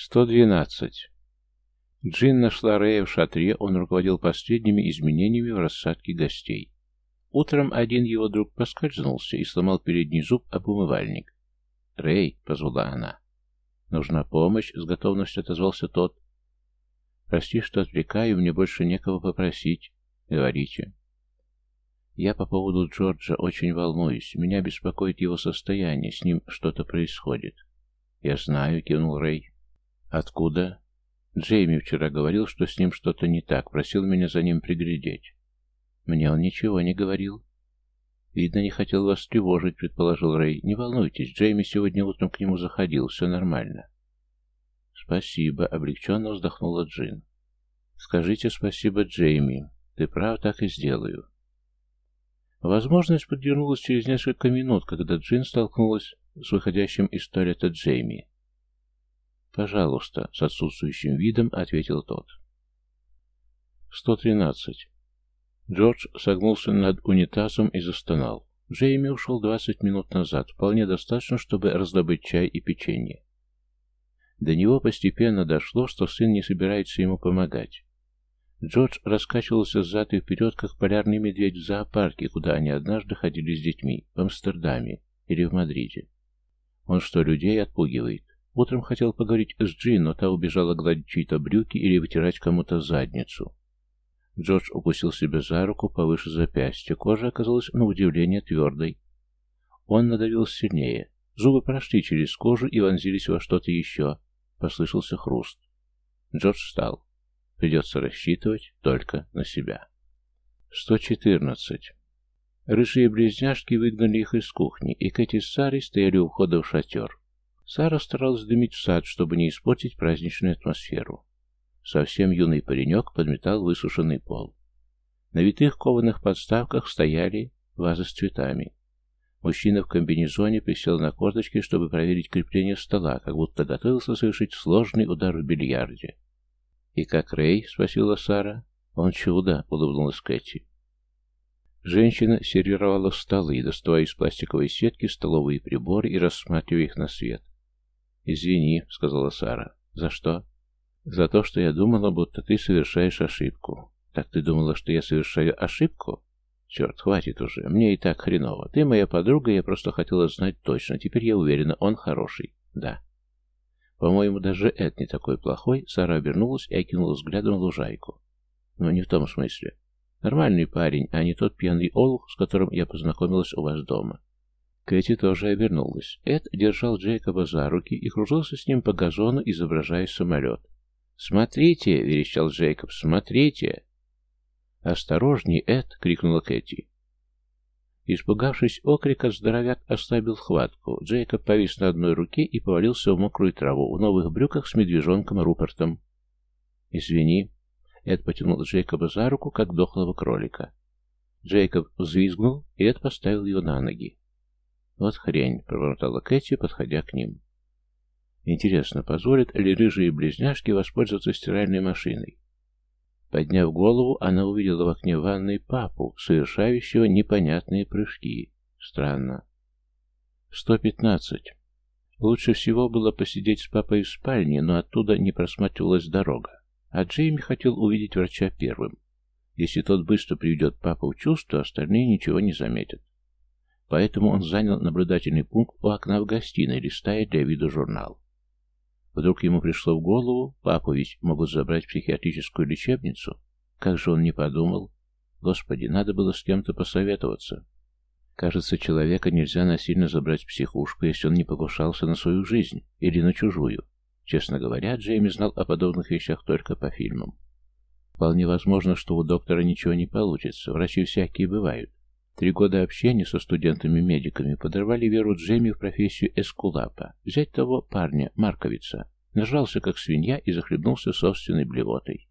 112. Джин нашла Рэя в шатре, он руководил последними изменениями в рассадке гостей. Утром один его друг поскользнулся и сломал передний зуб об умывальник. «Рэй», — позвала она. «Нужна помощь», — с готовностью отозвался тот. «Прости, что отвлекаю, мне больше некого попросить. Говорите». «Я по поводу Джорджа очень волнуюсь. Меня беспокоит его состояние, с ним что-то происходит». «Я знаю», — кивнул Рэй. «Откуда?» «Джейми вчера говорил, что с ним что-то не так, просил меня за ним приглядеть». «Мне он ничего не говорил». «Видно, не хотел вас тревожить», — предположил Рэй. «Не волнуйтесь, Джейми сегодня утром к нему заходил, все нормально». «Спасибо», — облегченно вздохнула Джин. «Скажите спасибо Джейми. Ты прав, так и сделаю». Возможность подвернулась через несколько минут, когда Джин столкнулась с выходящим из туалета Джейми. «Пожалуйста», — с отсутствующим видом ответил тот. 113. Джордж согнулся над унитазом и застонал. Джейми ушел 20 минут назад, вполне достаточно, чтобы раздобыть чай и печенье. До него постепенно дошло, что сын не собирается ему помогать. Джордж раскачивался взад и вперед, как полярный медведь в зоопарке, куда они однажды ходили с детьми, в Амстердаме или в Мадриде. Он что, людей отпугивает? Утром хотел поговорить с Джин, но та убежала гладить чьи-то брюки или вытирать кому-то задницу. Джордж укусил себя за руку повыше запястья. Кожа оказалась на удивление твердой. Он надавил сильнее. Зубы прошли через кожу и вонзились во что-то еще. Послышался хруст. Джордж встал. Придется рассчитывать только на себя. 114. Рыжие близняшки выгнали их из кухни, и Кэти с Сарой стояли у входа в шатер. Сара старалась дымить в сад, чтобы не испортить праздничную атмосферу. Совсем юный паренек подметал высушенный пол. На витых кованых подставках стояли вазы с цветами. Мужчина в комбинезоне присел на корточки, чтобы проверить крепление стола, как будто готовился совершить сложный удар в бильярде. «И как Рэй?» — спросила Сара. «Он чудо!» — улыбнулась Кэти. Женщина сервировала столы, доставая из пластиковой сетки столовые приборы и рассматривая их на свет. «Извини», — сказала Сара. «За что?» «За то, что я думала, будто ты совершаешь ошибку». «Так ты думала, что я совершаю ошибку?» «Черт, хватит уже. Мне и так хреново. Ты моя подруга, я просто хотела знать точно. Теперь я уверена, он хороший. Да». «По-моему, даже Эд не такой плохой». Сара обернулась и окинула взглядом лужайку. «Но не в том смысле. Нормальный парень, а не тот пьяный олух, с которым я познакомилась у вас дома. Кэти тоже обернулась. Эд держал Джейкоба за руки и кружился с ним по газону, изображая самолет. «Смотрите!» — верещал Джейкоб. «Смотрите!» «Осторожней, Эд!» — крикнула Кэти. Испугавшись окрика, здоровяк ослабил хватку. Джейкоб повис на одной руке и повалился в мокрую траву в новых брюках с медвежонком Рупертом. «Извини». Эд потянул Джейкоба за руку, как дохлого кролика. Джейкоб взвизгнул, и Эд поставил его на ноги. «Вот хрень», — пробормотала Кэти, подходя к ним. «Интересно, позволят ли рыжие близняшки воспользоваться стиральной машиной?» Подняв голову, она увидела в окне ванной папу, совершающего непонятные прыжки. Странно. 115. Лучше всего было посидеть с папой в спальне, но оттуда не просматривалась дорога. А Джейми хотел увидеть врача первым. Если тот быстро приведет папу в чувство, остальные ничего не заметят. Поэтому он занял наблюдательный пункт у окна в гостиной, листая для вида журнал. Вдруг ему пришло в голову, папу ведь могут забрать в психиатрическую лечебницу. Как же он не подумал? Господи, надо было с кем-то посоветоваться. Кажется, человека нельзя насильно забрать в психушку, если он не покушался на свою жизнь или на чужую. Честно говоря, Джейми знал о подобных вещах только по фильмам. Вполне возможно, что у доктора ничего не получится, врачи всякие бывают. Три года общения со студентами-медиками подорвали веру Джейми в профессию эскулапа. Взять того парня, Марковица. Нажрался как свинья и захлебнулся собственной блевотой.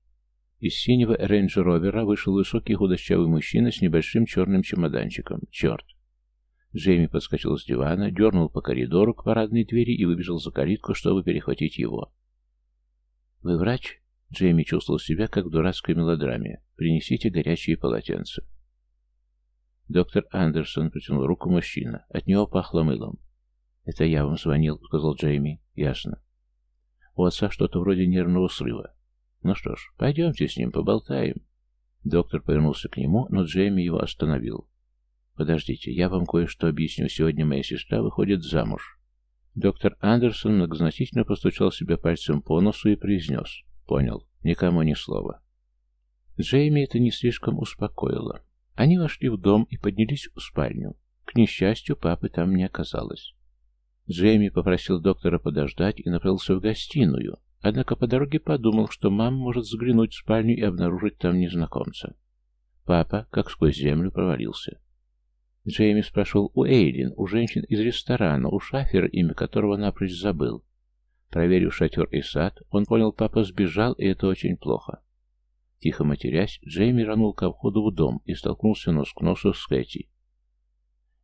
Из синего рейндж-ровера вышел высокий худощавый мужчина с небольшим черным чемоданчиком. Черт! Джейми подскочил с дивана, дернул по коридору к парадной двери и выбежал за калитку, чтобы перехватить его. «Вы врач?» Джейми чувствовал себя, как в дурацкой мелодраме. «Принесите горячие полотенца». Доктор Андерсон протянул руку мужчина. От него пахло мылом. «Это я вам звонил», — сказал Джейми. «Ясно». У отца что-то вроде нервного срыва. Ну что ж, пойдемте с ним поболтаем. Доктор повернулся к нему, но Джейми его остановил. «Подождите, я вам кое-что объясню. Сегодня моя сестра выходит замуж». Доктор Андерсон многозначительно постучал себя пальцем по носу и произнес. «Понял. Никому ни слова». Джейми это не слишком успокоило. Они вошли в дом и поднялись в спальню. К несчастью, папы там не оказалось. Джейми попросил доктора подождать и направился в гостиную, однако по дороге подумал, что мама может заглянуть в спальню и обнаружить там незнакомца. Папа, как сквозь землю, провалился. Джейми спрашивал у Эйлин, у женщин из ресторана, у шафера, имя которого напрочь забыл. Проверив шатер и сад, он понял, папа сбежал, и это очень плохо. Тихо матерясь, Джейми рванул ко входу в дом и столкнулся нос к носу с Кэти.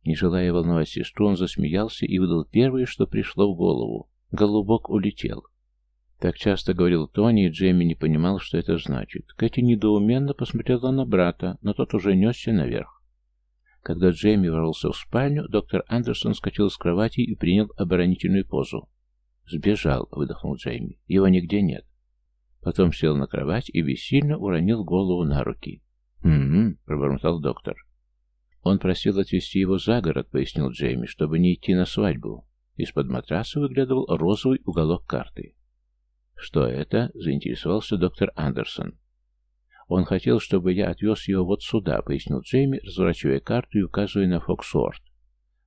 Не желая волновать сестру, он засмеялся и выдал первое, что пришло в голову. Голубок улетел. Так часто говорил Тони, и Джейми не понимал, что это значит. Кэти недоуменно посмотрела на брата, но тот уже несся наверх. Когда Джейми ворвался в спальню, доктор Андерсон скачал с кровати и принял оборонительную позу. «Сбежал», — выдохнул Джейми. «Его нигде нет». Потом сел на кровать и бессильно уронил голову на руки. «М-м-м», пробормотал доктор. «Он просил отвезти его за город», — пояснил Джейми, чтобы не идти на свадьбу. Из-под матраса выглядывал розовый уголок карты. «Что это?» — заинтересовался доктор Андерсон. «Он хотел, чтобы я отвез его вот сюда», — пояснил Джейми, разворачивая карту и указывая на Фоксуорт.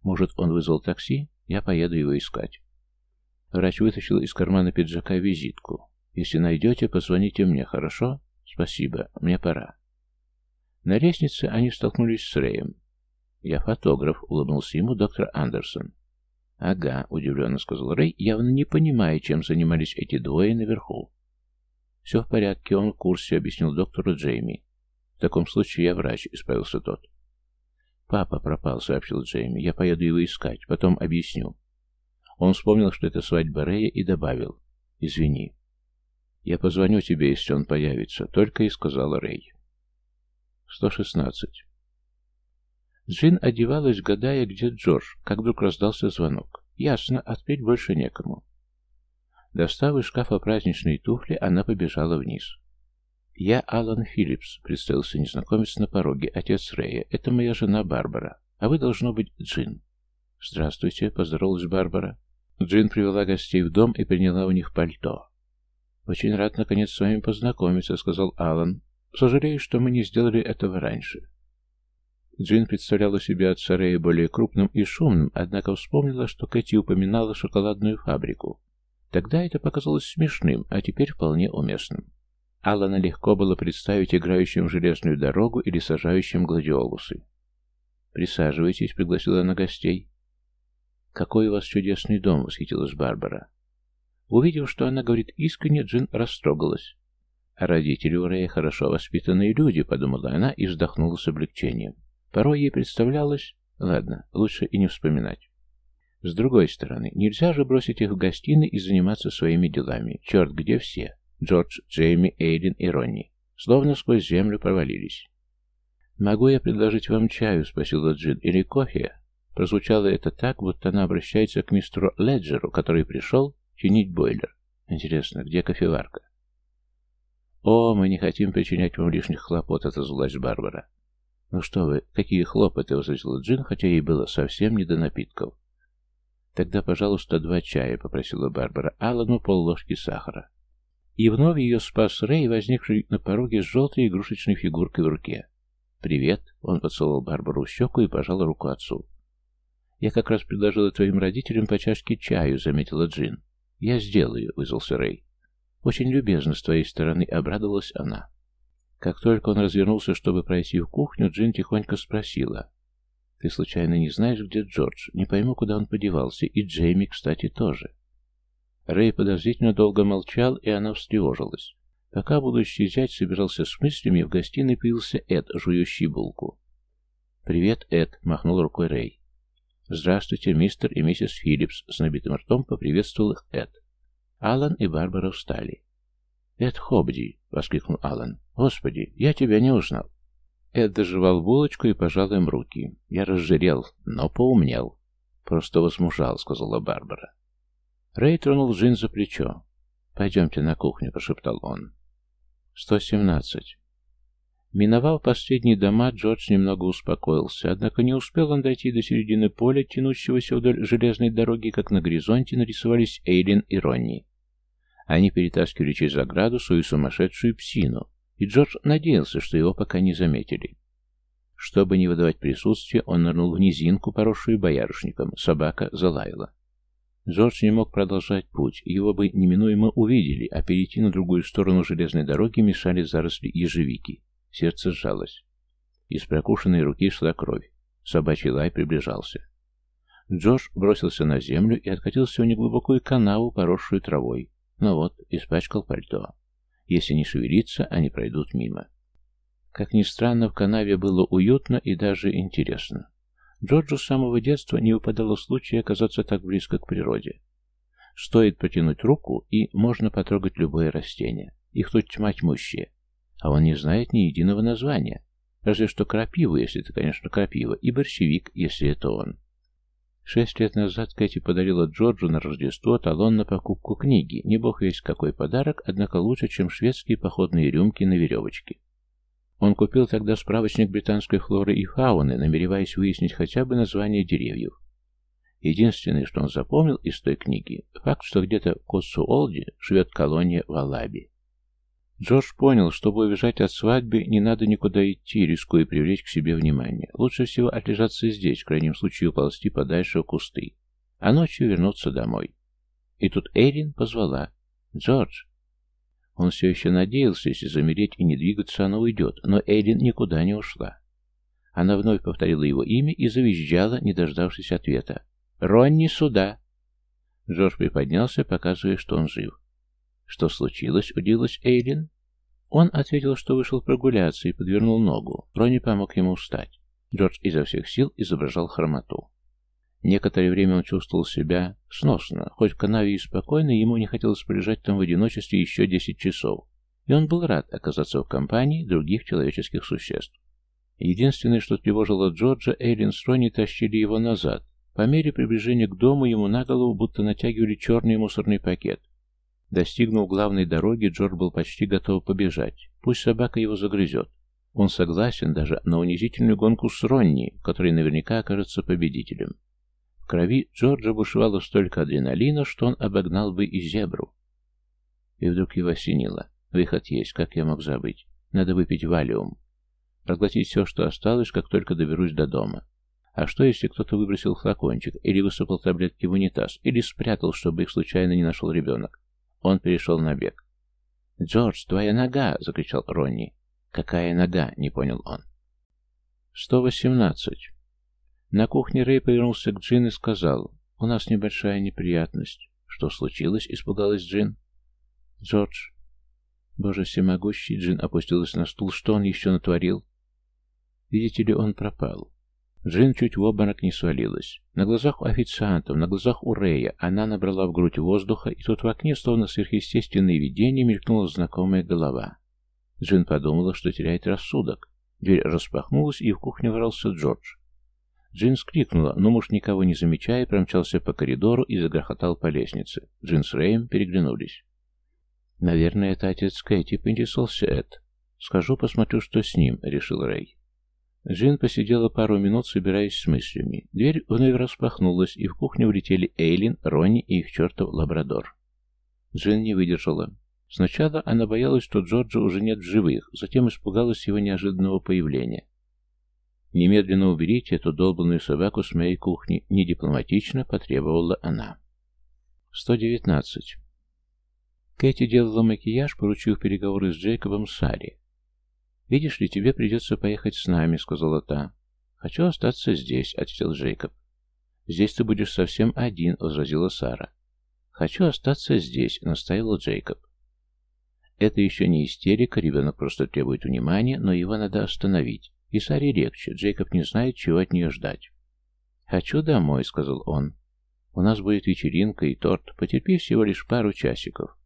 «Может, он вызвал такси? Я поеду его искать». Врач вытащил из кармана пиджака визитку. «Если найдете, позвоните мне, хорошо?» «Спасибо, мне пора». На лестнице они столкнулись с Рэем. «Я фотограф», — улыбнулся ему доктор Андерсон. «Ага», — удивленно сказал Рэй, явно не понимая, чем занимались эти двое наверху. «Все в порядке, он в курсе», — объяснил доктору Джейми. «В таком случае я врач», — исправился тот. «Папа пропал», — сообщил Джейми. «Я поеду его искать, потом объясню». Он вспомнил, что это свадьба Рэя, и добавил. «Извини». «Я позвоню тебе, если он появится», — только и сказал Рэй. 116. Джин одевалась, гадая, где Джордж, как вдруг раздался звонок. Ясно, открыть больше некому. Достав из шкафа праздничные туфли, она побежала вниз. «Я Алан Филлипс», — представился незнакомец на пороге, отец Рэя. «Это моя жена Барбара. А вы, должно быть, Джин». «Здравствуйте», — поздоровалась Барбара. Джин привела гостей в дом и приняла у них пальто. «Очень рад, наконец, с вами познакомиться», — сказал Алан. «Сожалею, что мы не сделали этого раньше». Джин представляла себя от Сарея более крупным и шумным, однако вспомнила, что Кэти упоминала шоколадную фабрику. Тогда это показалось смешным, а теперь вполне уместным. Алана легко было представить играющим в железную дорогу или сажающим гладиолусы. «Присаживайтесь», — пригласила она гостей. «Какой у вас чудесный дом!» — восхитилась Барбара. Увидев, что она говорит искренне, Джин растрогалась. «А родители у Рэя хорошо воспитанные люди», — подумала она и вздохнула с облегчением. Порой ей представлялось... Ладно, лучше и не вспоминать. С другой стороны, нельзя же бросить их в гостиной и заниматься своими делами. Черт, где все? Джордж, Джейми, Эйден и Ронни. Словно сквозь землю провалились. «Могу я предложить вам чаю?» — спросила Джин. «Или кофе?» Прозвучало это так, будто она обращается к мистеру Леджеру, который пришел чинить бойлер. Интересно, где кофеварка? «О, мы не хотим причинять вам лишних хлопот», — отозвалась Барбара. «Ну что вы, какие хлопоты!» — возразила Джин, хотя ей было совсем не до напитков. «Тогда, пожалуйста, два чая», — попросила Барбара Аллану полложки сахара. И вновь ее спас Рэй, возникший на пороге с желтой игрушечной фигуркой в руке. «Привет!» — он поцеловал Барбару в щеку и пожал руку отцу. «Я как раз предложила твоим родителям по чашке чаю», — заметила Джин. «Я сделаю», — вызвался Рэй. «Очень любезно с твоей стороны», — обрадовалась она. Как только он развернулся, чтобы пройти в кухню, Джин тихонько спросила. «Ты случайно не знаешь, где Джордж? Не пойму, куда он подевался. И Джейми, кстати, тоже». Рэй подозрительно долго молчал, и она встревожилась. Пока будущий зять собирался с мыслями, в гостиной появился Эд, жующий булку. «Привет, Эд», — махнул рукой Рэй. «Здравствуйте, мистер и миссис Филлипс», — с набитым ртом поприветствовал их Эд. Алан и Барбара встали. «Эд Хобди!» — воскликнул Алан. «Господи, я тебя не узнал!» Эд доживал булочку и пожал им руки. «Я разжирел, но поумнел». «Просто возмужал», — сказала Барбара. Рэй тронул Джин за плечо. «Пойдемте на кухню», — прошептал он. 117. Миновав последние дома, Джордж немного успокоился, однако не успел он дойти до середины поля, тянущегося вдоль железной дороги, как на горизонте нарисовались Эйлин и Ронни. Они перетаскивали через ограду свою сумасшедшую псину, и Джордж надеялся, что его пока не заметили. Чтобы не выдавать присутствие, он нырнул в низинку, поросшую боярышником. Собака залаяла. Джордж не мог продолжать путь, его бы неминуемо увидели, а перейти на другую сторону железной дороги мешали заросли ежевики. Сердце сжалось. Из прокушенной руки шла кровь. Собачий лай приближался. Джордж бросился на землю и откатился в неглубокую канаву, поросшую травой. Ну вот, испачкал пальто. Если не шевелиться, они пройдут мимо. Как ни странно, в канаве было уютно и даже интересно. Джорджу с самого детства не выпадало случая оказаться так близко к природе. Стоит протянуть руку, и можно потрогать любое растение. Их тут тьма тьмущая. А он не знает ни единого названия. Разве что крапиву, если это, конечно, крапива, и борщевик, если это он. Шесть лет назад Кэти подарила Джорджу на Рождество талон на покупку книги. Не бог весь какой подарок, однако лучше, чем шведские походные рюмки на веревочке. Он купил тогда справочник британской флоры и фауны, намереваясь выяснить хотя бы название деревьев. Единственное, что он запомнил из той книги, факт, что где-то в Коссуолде живет колония Валаби. Джордж понял, чтобы убежать от свадьбы, не надо никуда идти, рискуя привлечь к себе внимание. Лучше всего отлежаться здесь, в крайнем случае уползти подальше в кусты, а ночью вернуться домой. И тут Эйрин позвала. «Джордж!» Он все еще надеялся, если замереть и не двигаться, она уйдет, но Эйлин никуда не ушла. Она вновь повторила его имя и завизжала, не дождавшись ответа. «Ронни, сюда!» Джордж приподнялся, показывая, что он жив. «Что случилось?» — удивилась Эйлин. Он ответил, что вышел прогуляться и подвернул ногу. Ронни помог ему встать. Джордж изо всех сил изображал хромоту. Некоторое время он чувствовал себя сносно, хоть в канаве и спокойно, ему не хотелось полежать там в одиночестве еще десять часов, и он был рад оказаться в компании других человеческих существ. Единственное, что тревожило Джорджа, Эйлин с Ронни тащили его назад. По мере приближения к дому ему на голову будто натягивали черный мусорный пакет. Достигнув главной дороги, Джордж был почти готов побежать. Пусть собака его загрызет. Он согласен даже на унизительную гонку с Ронни, который наверняка окажется победителем. В крови Джорджа бушевало столько адреналина, что он обогнал бы и зебру. И вдруг его осенило. Выход есть, как я мог забыть. Надо выпить валиум. Проглотить все, что осталось, как только доберусь до дома. А что, если кто-то выбросил флакончик, или высыпал таблетки в унитаз, или спрятал, чтобы их случайно не нашел ребенок? Он перешел на бег. «Джордж, твоя нога!» — закричал Ронни. «Какая нога?» — не понял он. «Сто восемнадцать». На кухне Рэй повернулся к Джин и сказал, «У нас небольшая неприятность». «Что случилось?» — испугалась Джин. «Джордж». «Боже всемогущий!» — Джин опустилась на стул. «Что он еще натворил?» «Видите ли, он пропал». Джин чуть в обморок не свалилась. На глазах у официантов, на глазах у Рэя она набрала в грудь воздуха, и тут в окне, словно сверхъестественное видение, мелькнула знакомая голова. Джин подумала, что теряет рассудок. Дверь распахнулась, и в кухню ворвался Джордж. Джин скрикнула, но муж, никого не замечая, промчался по коридору и загрохотал по лестнице. Джин с Рэем переглянулись. «Наверное, это отец Кэти», — поинтересовался Эд. «Схожу, посмотрю, что с ним», — решил Рэй. Джин посидела пару минут, собираясь с мыслями. Дверь вновь распахнулась, и в кухню влетели Эйлин, Ронни и их чертов лабрадор. Джин не выдержала. Сначала она боялась, что Джорджа уже нет в живых, затем испугалась его неожиданного появления. «Немедленно уберите эту долбанную собаку с моей кухни», — недипломатично потребовала она. 119. Кэти делала макияж, поручив переговоры с Джейкобом Сари. «Видишь ли, тебе придется поехать с нами», — сказала та. «Хочу остаться здесь», — ответил Джейкоб. «Здесь ты будешь совсем один», — возразила Сара. «Хочу остаться здесь», — настаивал Джейкоб. Это еще не истерика, ребенок просто требует внимания, но его надо остановить. И Саре легче, Джейкоб не знает, чего от нее ждать. «Хочу домой», — сказал он. «У нас будет вечеринка и торт. Потерпи всего лишь пару часиков».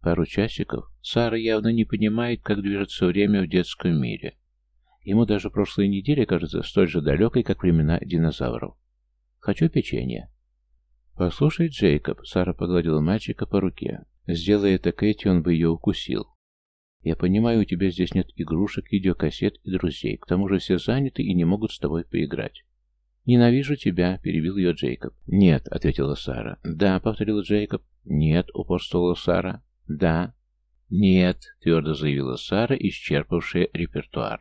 Пару часиков? Сара явно не понимает, как движется время в детском мире. Ему даже прошлая неделя кажется столь же далекой, как времена динозавров. «Хочу печенье». «Послушай, Джейкоб», — Сара погладила мальчика по руке, — Сделая это Кэти, он бы ее укусил. Я понимаю, у тебя здесь нет игрушек, видеокассет и друзей. К тому же все заняты и не могут с тобой поиграть. «Ненавижу тебя», — перебил ее Джейкоб. «Нет», — ответила Сара. «Да», — повторил Джейкоб. «Нет», — упорствовала Сара. «Да». «Нет», — твердо заявила Сара, исчерпавшая репертуар.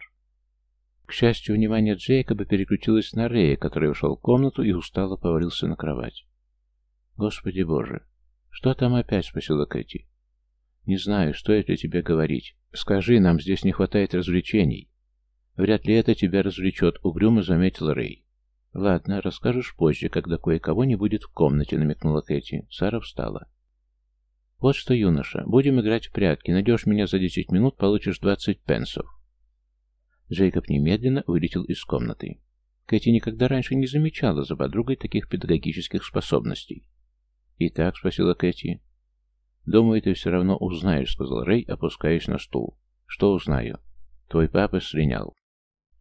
К счастью, внимание Джейкоба переключилось на Рэя, который ушел в комнату и устало повалился на кровать. «Господи Боже! Что там опять?» — спросила Кэти. «Не знаю, стоит ли тебе говорить. Скажи, нам здесь не хватает развлечений». «Вряд ли это тебя развлечет», — угрюмо заметил Рэй. «Ладно, расскажешь позже, когда кое-кого не будет в комнате», — намекнула Кэти. Сара встала. «Вот что, юноша, будем играть в прятки. Найдешь меня за десять минут, получишь двадцать пенсов. Джейкоб немедленно вылетел из комнаты. Кэти никогда раньше не замечала за подругой таких педагогических способностей. «Итак», — спросила Кэти. «Думаю, ты все равно узнаешь», — сказал Рэй, опускаясь на стул. «Что узнаю?» «Твой папа слинял».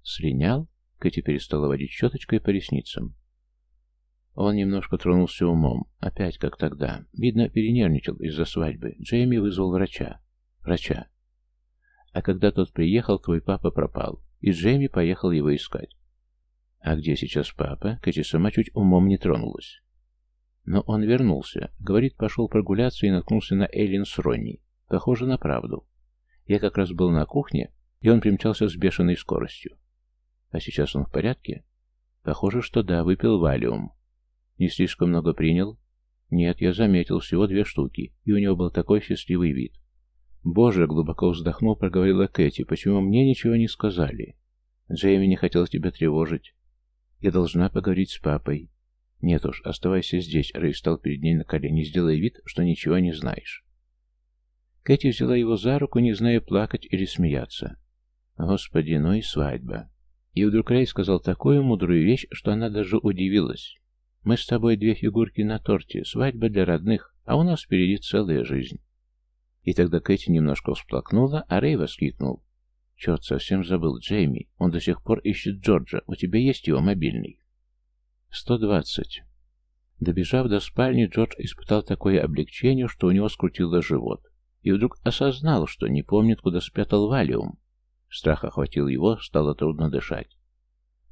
«Слинял?» — Кэти перестала водить щеточкой по ресницам. Он немножко тронулся умом. Опять, как тогда. Видно, перенервничал из-за свадьбы. Джейми вызвал врача. Врача. А когда тот приехал, твой папа пропал, и Джейми поехал его искать. А где сейчас папа? Кэти сама чуть умом не тронулась. Но он вернулся. Говорит, пошел прогуляться и наткнулся на Эллен с Ронни. Похоже на правду. Я как раз был на кухне, и он примчался с бешеной скоростью. А сейчас он в порядке? Похоже, что да, выпил валиум. Не слишком много принял? Нет, я заметил, всего две штуки, и у него был такой счастливый вид. «Боже!» — глубоко вздохнул, проговорила Кэти. «Почему мне ничего не сказали?» «Джейми не хотел тебя тревожить. Я должна поговорить с папой». «Нет уж, оставайся здесь», — Рэй встал перед ней на колени, сделая вид, что ничего не знаешь. Кэти взяла его за руку, не зная, плакать или смеяться. «Господи, ну и свадьба!» И вдруг Рэй сказал такую мудрую вещь, что она даже удивилась. «Мы с тобой две фигурки на торте, свадьба для родных, а у нас впереди целая жизнь». И тогда Кэти немножко всплакнула, а Рэй воскликнул. «Черт, совсем забыл. Джейми, он до сих пор ищет Джорджа. У тебя есть его мобильный?» «Сто двадцать». Добежав до спальни, Джордж испытал такое облегчение, что у него скрутило живот. И вдруг осознал, что не помнит, куда спрятал валиум. Страх охватил его, стало трудно дышать.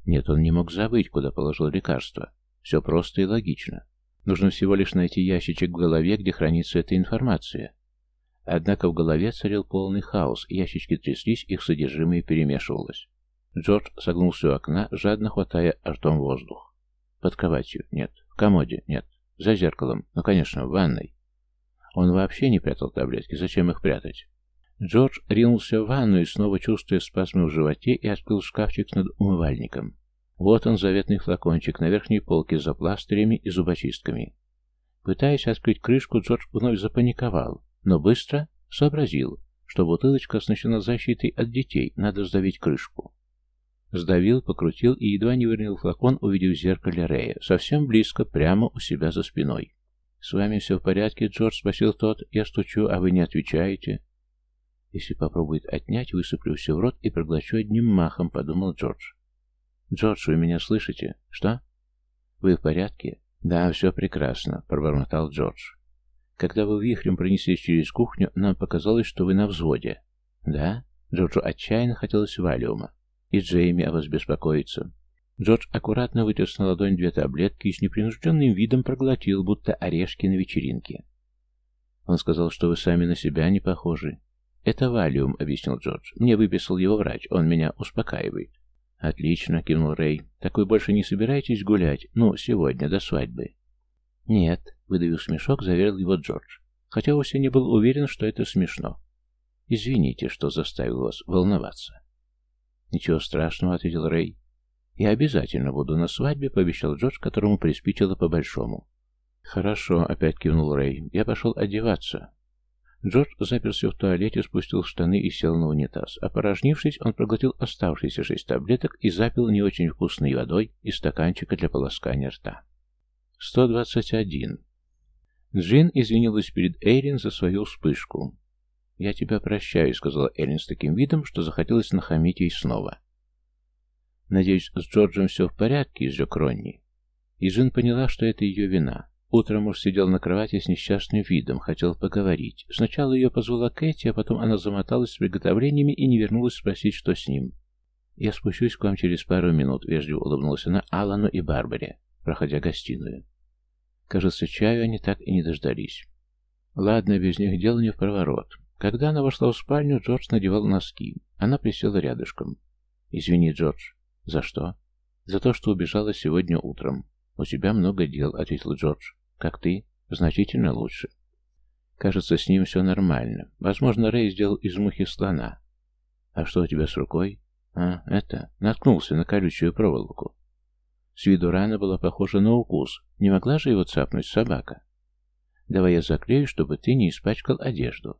Нет, он не мог забыть, куда положил лекарство. Все просто и логично. Нужно всего лишь найти ящичек в голове, где хранится эта информация. Однако в голове царил полный хаос, ящички тряслись, их содержимое перемешивалось. Джордж согнулся у окна, жадно хватая ртом воздух. Под кроватью? Нет. В комоде? Нет. За зеркалом? Ну, конечно, в ванной. Он вообще не прятал таблетки. Зачем их прятать? Джордж ринулся в ванную, снова чувствуя спазмы в животе, и открыл шкафчик над умывальником. Вот он, заветный флакончик, на верхней полке за пластырями и зубочистками. Пытаясь открыть крышку, Джордж вновь запаниковал но быстро сообразил, что бутылочка оснащена защитой от детей, надо сдавить крышку. Сдавил, покрутил и едва не выронил флакон, увидев в зеркале Рея, совсем близко, прямо у себя за спиной. «С вами все в порядке, Джордж?» — спросил тот. «Я стучу, а вы не отвечаете». «Если попробует отнять, высыплю все в рот и проглочу одним махом», — подумал Джордж. «Джордж, вы меня слышите?» «Что?» «Вы в порядке?» «Да, все прекрасно», — пробормотал Джордж. Когда вы вихрем пронеслись через кухню, нам показалось, что вы на взводе. Да? Джорджу отчаянно хотелось валиума. И Джейми о вас беспокоится. Джордж аккуратно вытряс на ладонь две таблетки и с непринужденным видом проглотил, будто орешки на вечеринке. Он сказал, что вы сами на себя не похожи. «Это валиум», — объяснил Джордж. «Мне выписал его врач, он меня успокаивает». «Отлично», — кивнул Рэй. «Так вы больше не собираетесь гулять? Ну, сегодня, до свадьбы?» «Нет», — выдавив смешок, заверил его Джордж, хотя вовсе не был уверен, что это смешно. «Извините, что заставил вас волноваться». «Ничего страшного», — ответил Рэй. «Я обязательно буду на свадьбе», — пообещал Джордж, которому приспичило по-большому. «Хорошо», — опять кивнул Рэй. «Я пошел одеваться». Джордж заперся в туалете, спустил штаны и сел на унитаз. Опорожнившись, он проглотил оставшиеся шесть таблеток и запил не очень вкусной водой из стаканчика для полоскания рта. 121. Джин извинилась перед Эйлин за свою вспышку. «Я тебя прощаю», — сказала Эйлин с таким видом, что захотелось нахамить ей снова. «Надеюсь, с Джорджем все в порядке», — изрек Ронни. И Джин поняла, что это ее вина. Утром муж сидел на кровати с несчастным видом, хотел поговорить. Сначала ее позвала Кэти, а потом она замоталась с приготовлениями и не вернулась спросить, что с ним. «Я спущусь к вам через пару минут», — вежливо улыбнулась она Алану и Барбаре, проходя гостиную. Кажется, чаю они так и не дождались. Ладно, без них дело не в проворот. Когда она вошла в спальню, Джордж надевал носки. Она присела рядышком. «Извини, Джордж». «За что?» «За то, что убежала сегодня утром. У тебя много дел», — ответил Джордж. «Как ты?» «Значительно лучше». «Кажется, с ним все нормально. Возможно, Рэй сделал из мухи слона». «А что у тебя с рукой?» «А, это...» Наткнулся на колючую проволоку. С виду рана была похожа на укус. Не могла же его цапнуть собака? «Давай я заклею, чтобы ты не испачкал одежду».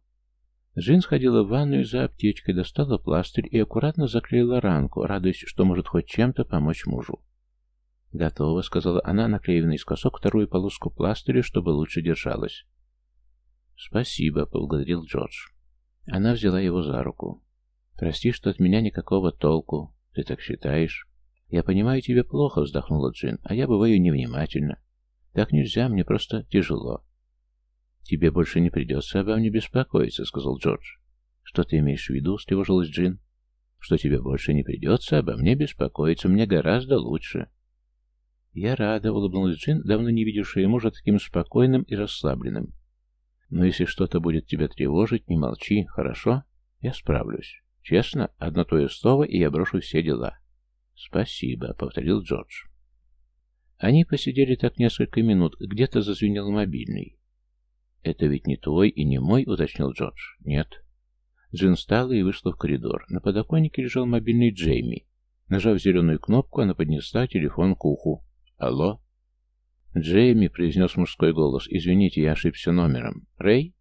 Джин сходила в ванную за аптечкой, достала пластырь и аккуратно заклеила ранку, радуясь, что может хоть чем-то помочь мужу. «Готово», — сказала она, наклеив наискосок вторую полоску пластыря, чтобы лучше держалась. «Спасибо», — поблагодарил Джордж. Она взяла его за руку. «Прости, что от меня никакого толку. Ты так считаешь?» «Я понимаю, тебе плохо», — вздохнула Джин, — «а я бываю невнимательна. Так нельзя, мне просто тяжело». «Тебе больше не придется обо мне беспокоиться», — сказал Джордж. «Что ты имеешь в виду?» — встревожилась Джин. «Что тебе больше не придется обо мне беспокоиться, мне гораздо лучше». «Я рада», — улыбнулась Джин, давно не видевшая мужа таким спокойным и расслабленным. «Но если что-то будет тебя тревожить, не молчи, хорошо? Я справлюсь. Честно, одно твое слово, и я брошу все дела». «Спасибо», — повторил Джордж. Они посидели так несколько минут, где-то зазвенел мобильный. «Это ведь не твой и не мой», — уточнил Джордж. «Нет». Джин встала и вышла в коридор. На подоконнике лежал мобильный Джейми. Нажав зеленую кнопку, она поднесла телефон к уху. «Алло?» «Джейми», — произнес мужской голос. «Извините, я ошибся номером». «Рэй?»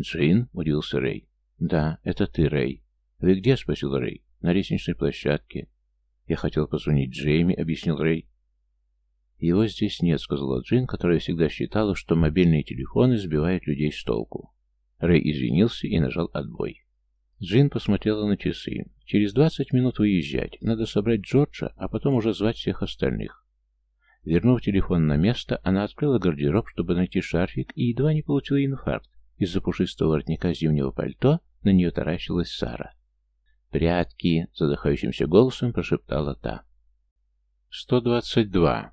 «Джин?» — удивился Рэй. «Да, это ты, Рэй». «Вы где?» — спросил Рэй. «На лестничной площадке». «Я хотел позвонить Джейми», — объяснил Рэй. «Его здесь нет», — сказала Джин, которая всегда считала, что мобильные телефоны сбивают людей с толку. Рэй извинился и нажал отбой. Джин посмотрела на часы. «Через двадцать минут выезжать. Надо собрать Джорджа, а потом уже звать всех остальных». Вернув телефон на место, она открыла гардероб, чтобы найти шарфик, и едва не получила инфаркт. Из-за пушистого воротника зимнего пальто на нее таращилась Сара. «Прятки!» — задыхающимся голосом прошептала та. 122.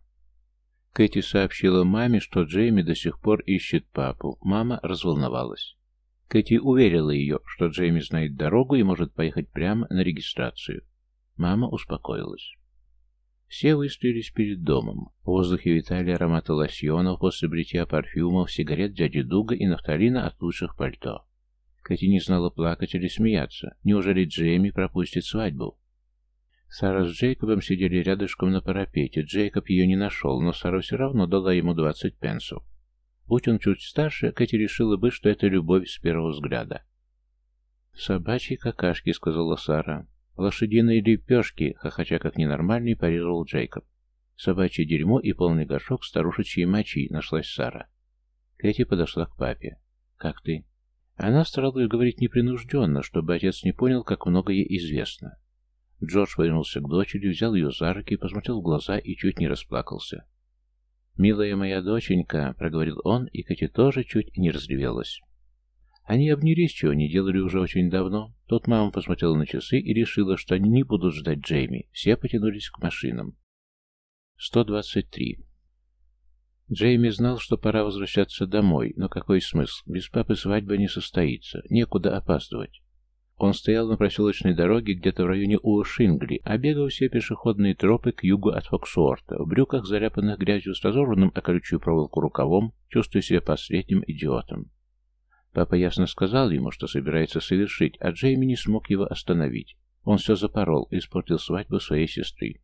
Кэти сообщила маме, что Джейми до сих пор ищет папу. Мама разволновалась. Кэти уверила ее, что Джейми знает дорогу и может поехать прямо на регистрацию. Мама успокоилась. Все выстроились перед домом. В воздухе витали ароматы лосьонов после бритья парфюмов, сигарет дяди Дуга и нафталина от лучших пальто. Кэти не знала плакать или смеяться. Неужели Джейми пропустит свадьбу? Сара с Джейкобом сидели рядышком на парапете. Джейкоб ее не нашел, но Сара все равно дала ему двадцать пенсов. Будь он чуть старше, Кэти решила бы, что это любовь с первого взгляда. «Собачьи какашки», — сказала Сара. «Лошадиные лепешки», — хохоча как ненормальный, парировал Джейкоб. «Собачье дерьмо и полный горшок старушечьей мочи», — нашлась Сара. Кэти подошла к папе. «Как ты?» Она старалась говорить непринужденно, чтобы отец не понял, как много ей известно. Джордж повернулся к дочери, взял ее за руки, посмотрел в глаза и чуть не расплакался. «Милая моя доченька», — проговорил он, и Кэти тоже чуть не разревелась. Они обнялись, чего не делали уже очень давно. Тут мама посмотрела на часы и решила, что они не будут ждать Джейми. Все потянулись к машинам. 123. Джейми знал, что пора возвращаться домой, но какой смысл? Без папы свадьба не состоится, некуда опаздывать. Он стоял на проселочной дороге где-то в районе Уошингли, а бегал все пешеходные тропы к югу от Фоксуорта, в брюках, заляпанных грязью с разорванным о колючую проволоку рукавом, чувствуя себя последним идиотом. Папа ясно сказал ему, что собирается совершить, а Джейми не смог его остановить. Он все запорол и испортил свадьбу своей сестры.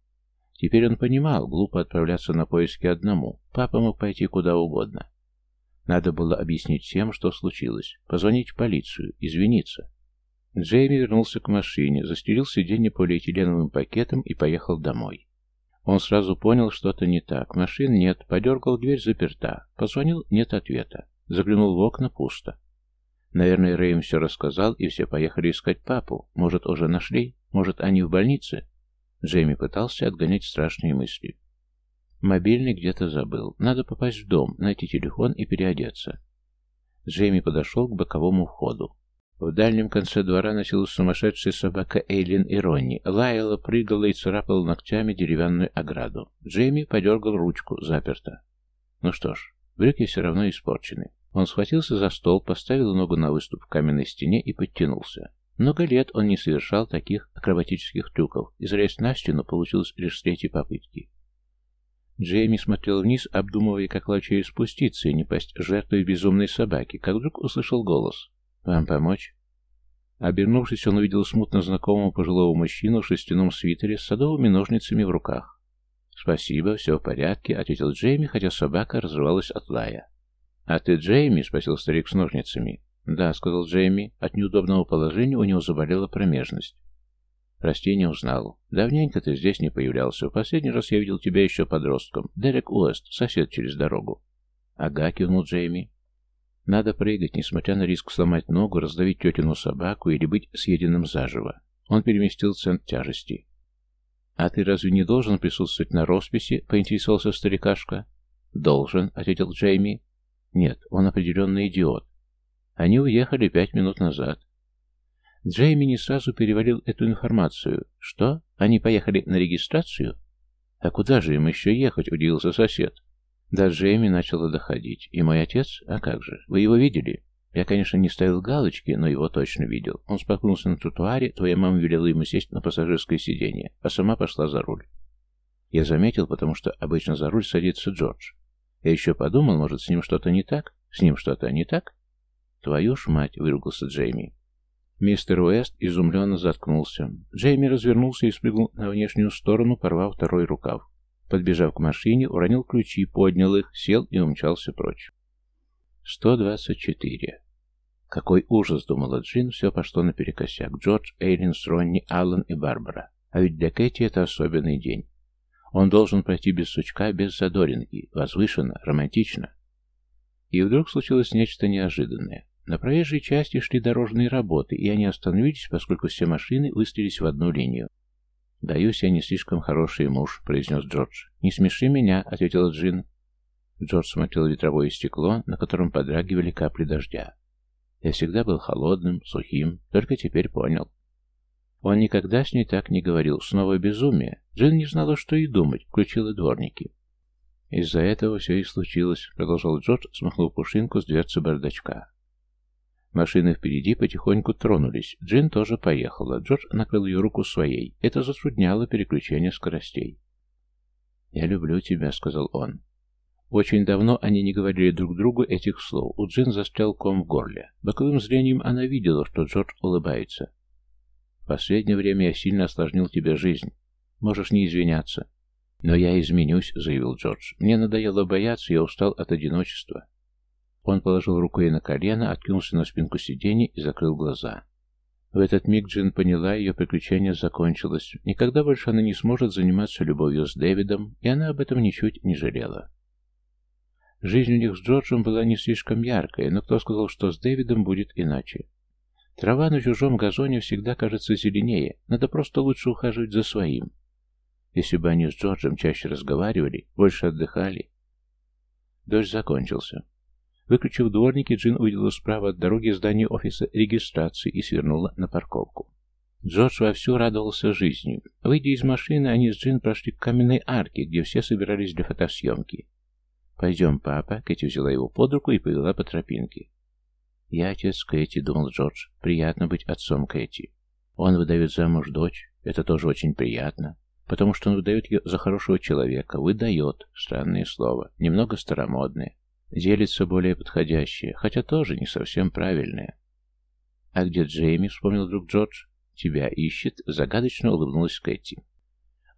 Теперь он понимал, глупо отправляться на поиски одному. Папа мог пойти куда угодно. Надо было объяснить всем, что случилось. Позвонить в полицию, извиниться. Джейми вернулся к машине, застелил сиденье полиэтиленовым пакетом и поехал домой. Он сразу понял, что-то не так. Машин нет, подергал, дверь заперта. Позвонил, нет ответа. Заглянул в окна, пусто. Наверное, Рэйм все рассказал, и все поехали искать папу. Может, уже нашли? Может, они в больнице? Джейми пытался отгонять страшные мысли. Мобильный где-то забыл. Надо попасть в дом, найти телефон и переодеться. Джейми подошел к боковому входу. В дальнем конце двора носилась сумасшедшая собака Эйлин и Ронни. Лаяла, прыгала и царапала ногтями деревянную ограду. Джейми подергал ручку, заперто. Ну что ж, брюки все равно испорчены. Он схватился за стол, поставил ногу на выступ в каменной стене и подтянулся. Много лет он не совершал таких акробатических трюков, и залезть на стену получилось лишь с третьей попытки. Джейми смотрел вниз, обдумывая, как лучше спуститься и не пасть жертвой безумной собаки, как вдруг услышал голос. «Вам помочь?» Обернувшись, он увидел смутно знакомого пожилого мужчину в шерстяном свитере с садовыми ножницами в руках. «Спасибо, все в порядке», — ответил Джейми, хотя собака разрывалась от лая. «А ты Джейми?» — спросил старик с ножницами. «Да», — сказал Джейми. От неудобного положения у него заболела промежность. Прости, узнал. Давненько ты здесь не появлялся. В последний раз я видел тебя еще подростком. Дерек Уэст, сосед через дорогу. Ага, кивнул Джейми. Надо прыгать, несмотря на риск сломать ногу, раздавить тетину собаку или быть съеденным заживо. Он переместил центр тяжести. «А ты разве не должен присутствовать на росписи?» — поинтересовался старикашка. «Должен», — ответил Джейми. «Нет, он определенно идиот. Они уехали пять минут назад. Джейми не сразу перевалил эту информацию. «Что? Они поехали на регистрацию?» «А куда же им еще ехать?» — удивился сосед. Да, Джейми начало доходить. «И мой отец? А как же? Вы его видели?» «Я, конечно, не ставил галочки, но его точно видел. Он споткнулся на тротуаре, твоя мама велела ему сесть на пассажирское сиденье, а сама пошла за руль. Я заметил, потому что обычно за руль садится Джордж. Я еще подумал, может, с ним что-то не так? С ним что-то не так?» «Твою ж мать!» — выругался Джейми. Мистер Уэст изумленно заткнулся. Джейми развернулся и спрыгнул на внешнюю сторону, порвав второй рукав. Подбежав к машине, уронил ключи, поднял их, сел и умчался прочь. 124. Какой ужас, думала Джин, все пошло наперекосяк. Джордж, Эйлинс, Ронни, Аллан и Барбара. А ведь для Кэти это особенный день. Он должен пройти без сучка, без задоринки, возвышенно, романтично. И вдруг случилось нечто неожиданное. На проезжей части шли дорожные работы, и они остановились, поскольку все машины выстроились в одну линию. «Даюсь, я не слишком хороший муж», — произнес Джордж. «Не смеши меня», — ответила Джин. Джордж смотрел ветровое стекло, на котором подрагивали капли дождя. Я всегда был холодным, сухим, только теперь понял. Он никогда с ней так не говорил. Снова безумие. Джин не знала, что и думать, включила дворники. «Из-за этого все и случилось», — продолжал Джордж, смахнув пушинку с дверцы бардачка. Машины впереди потихоньку тронулись. Джин тоже поехала. Джордж накрыл ее руку своей. Это затрудняло переключение скоростей. «Я люблю тебя», — сказал он. Очень давно они не говорили друг другу этих слов. У Джин застрял ком в горле. Боковым зрением она видела, что Джордж улыбается. «В последнее время я сильно осложнил тебе жизнь. Можешь не извиняться». «Но я изменюсь», — заявил Джордж. «Мне надоело бояться, я устал от одиночества. Он положил руку ей на колено, откинулся на спинку сиденья и закрыл глаза. В этот миг Джин поняла, ее приключение закончилось. Никогда больше она не сможет заниматься любовью с Дэвидом, и она об этом ничуть не жалела. Жизнь у них с Джорджем была не слишком яркая, но кто сказал, что с Дэвидом будет иначе? Трава на чужом газоне всегда кажется зеленее, надо просто лучше ухаживать за своим. Если бы они с Джорджем чаще разговаривали, больше отдыхали. Дождь закончился. Выключив дворники, Джин увидела справа от дороги здание офиса регистрации и свернула на парковку. Джордж вовсю радовался жизни. Выйдя из машины, они с Джин прошли к каменной арке, где все собирались для фотосъемки. «Пойдем, папа», — Кэти взяла его под руку и повела по тропинке. «Я отец Кэти», — думал Джордж. «Приятно быть отцом Кэти. Он выдает замуж дочь. Это тоже очень приятно, потому что он выдает ее за хорошего человека. Выдает. Странное слово. Немного старомодное. Делится более подходящее, хотя тоже не совсем правильное. «А где Джейми?» — вспомнил друг Джордж. «Тебя ищет», — загадочно улыбнулась Кэти.